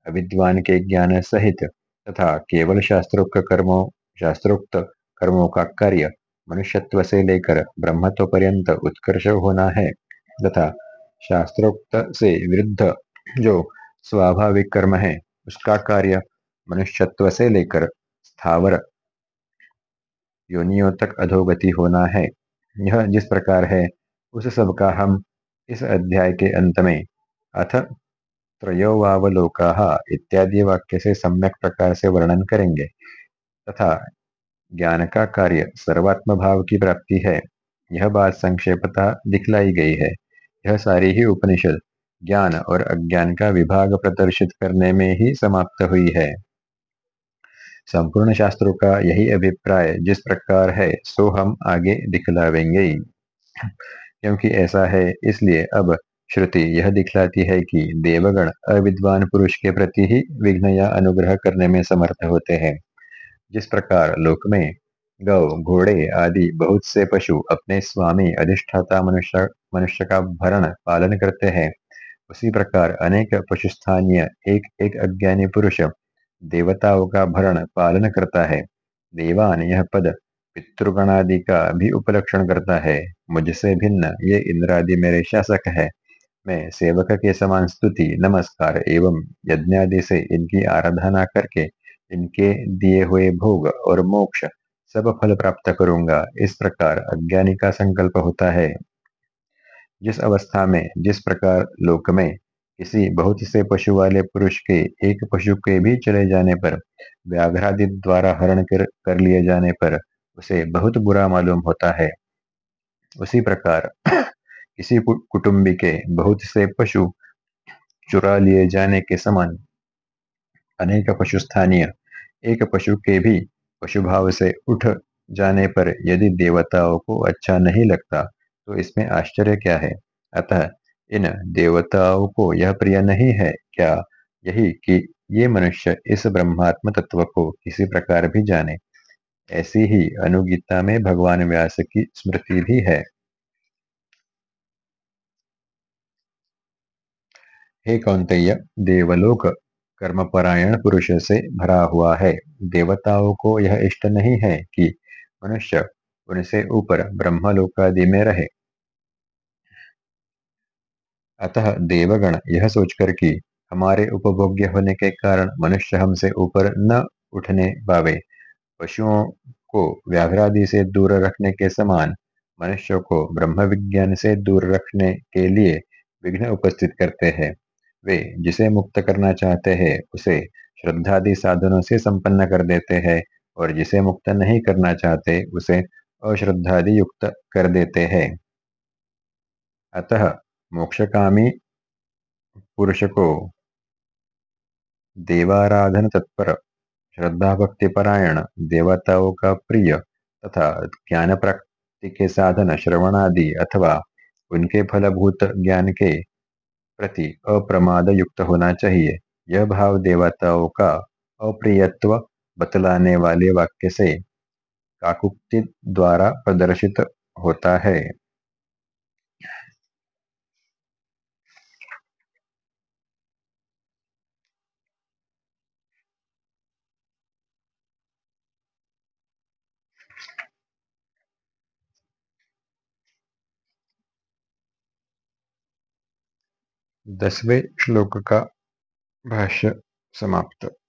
अविद्वान के ज्ञान सहित तथा केवल शास्त्रोक्त कर्मों शास्त्रोक्त कर्मों का कार्य मनुष्यत्व से लेकर ब्रह्मत्व पर्यंत उत्कर्ष होना है। तथा शास्त्रोक्त से विरुद्ध जो स्वाभाविक कर्म है, उसका कार्य मनुष्यत्व से लेकर स्थावर योनियों तक अधोगति होना है। यह जिस प्रकार है, उस सब का हम इस अध्याय के अंत में अथ त्रयोवावलोका इत्यादि वाक्य से सम्यक प्रकार से वर्णन करेंगे। तथा ज्ञान का कार्य सर्वात्म भाव की प्राप्ति है। यह बात संक्षेपता दिखलाई गई है। यह सारी ही उपनिषद ज्ञान और अज्ञान का विभाग प्रदर्शित करने में ही समाप्त हुई है। संपूर्ण शास्त्रों का यही अभिप्राय जिस प्रकार है, सो हम आगे दिखलावेंगे। क्योंकि ऐसा है, इसलिए अब श्रुति यह दिखलाती है कि देवगण अविद्वान पुरुष के प्रति ही विघ्न या अनुग्रह करने में समर्थ होते हैं। जिस प्रकार लोक में गौ, घोड़े आदि बहुत से पशु अपने स्वामी अधिष्ठाता मनुष्य मनुष्य का भरण पालन करते हैं, उसी प्रकार अनेक पशु स्थानीय एक एक अज्ञानी पुरुष देवताओं का भरण पालन करता है। देवान यह पद पितृगणादि का भी उपलक्षण करता है। मुझसे भिन्न ये इंद्रादि मेरे शासक है। मैं सेवक के समान स्तुति, नमस्कार एवं यज्ञादि से इनकी आराधना करके इनके दिए हुए भोग और मोक्ष सब फल प्राप्त करूँगा इस प्रकार अज्ञानी का संकल्प होता है। जिस अवस्था में जिस प्रकार लोक में किसी बहुत से पशु वाले पुरुष के एक पशु के भी चले जाने पर व्याघ्रादि द्वारा हरण कर, कर लिए जाने पर उसे बहुत बुरा मालूम होता है। उसी प्रकार *clears throat* किसी कुटुंबी के बहुत से पशु चुरा लिए जाने के समान अनेक पशु स्थानीय एक पशु के भी पशु भाव से उठ जाने पर यदि देवताओं को अच्छा नहीं लगता तो इसमें आश्चर्य क्या है? अतः इन देवताओं को यह प्रिय नहीं है क्या यही कि ये मनुष्य इस ब्रह्मात्म तत्व को किसी प्रकार भी जाने? ऐसी ही अनुगीता में भगवान व्यास की स्मृति भी है। हे कौंतेय, देवलोक कर्मपरायण पुरुष से भरा हुआ है। देवताओं को यह इष्ट नहीं है कि मनुष्य उनसे ऊपर ब्रह्मलोकादि में रहे। अतः देवगण यह सोचकर कि हमारे उपभोग्य होने के कारण मनुष्य हमसे ऊपर न उठने पावे, पशुओं को व्याघ्रादि से दूर रखने के समान मनुष्य को ब्रह्म विज्ञान से दूर रखने के लिए विघ्न उपस्थित करते हैं। वे जिसे मुक्त करना चाहते हैं, उसे श्रद्धादि साधनों से संपन्न कर देते हैं और जिसे मुक्त नहीं करना चाहते, उसे अश्रद्धादि युक्त कर देते हैं। अतः मोक्षकामी पुरुष को देवाराधन तत्पर श्रद्धा भक्ति परायण देवताओं का प्रिय तथा ज्ञान प्राप्ति के साधन, श्रवणादि अथवा उनके फलभूत ज्ञान के प्रति अप्रमाद युक्त होना चाहिए यह भाव देवताओं का अप्रियत्व बतलाने वाले वाक्य से काकुक्ति द्वारा प्रदर्शित होता है। दसवें श्लोक का भाष्य समाप्त।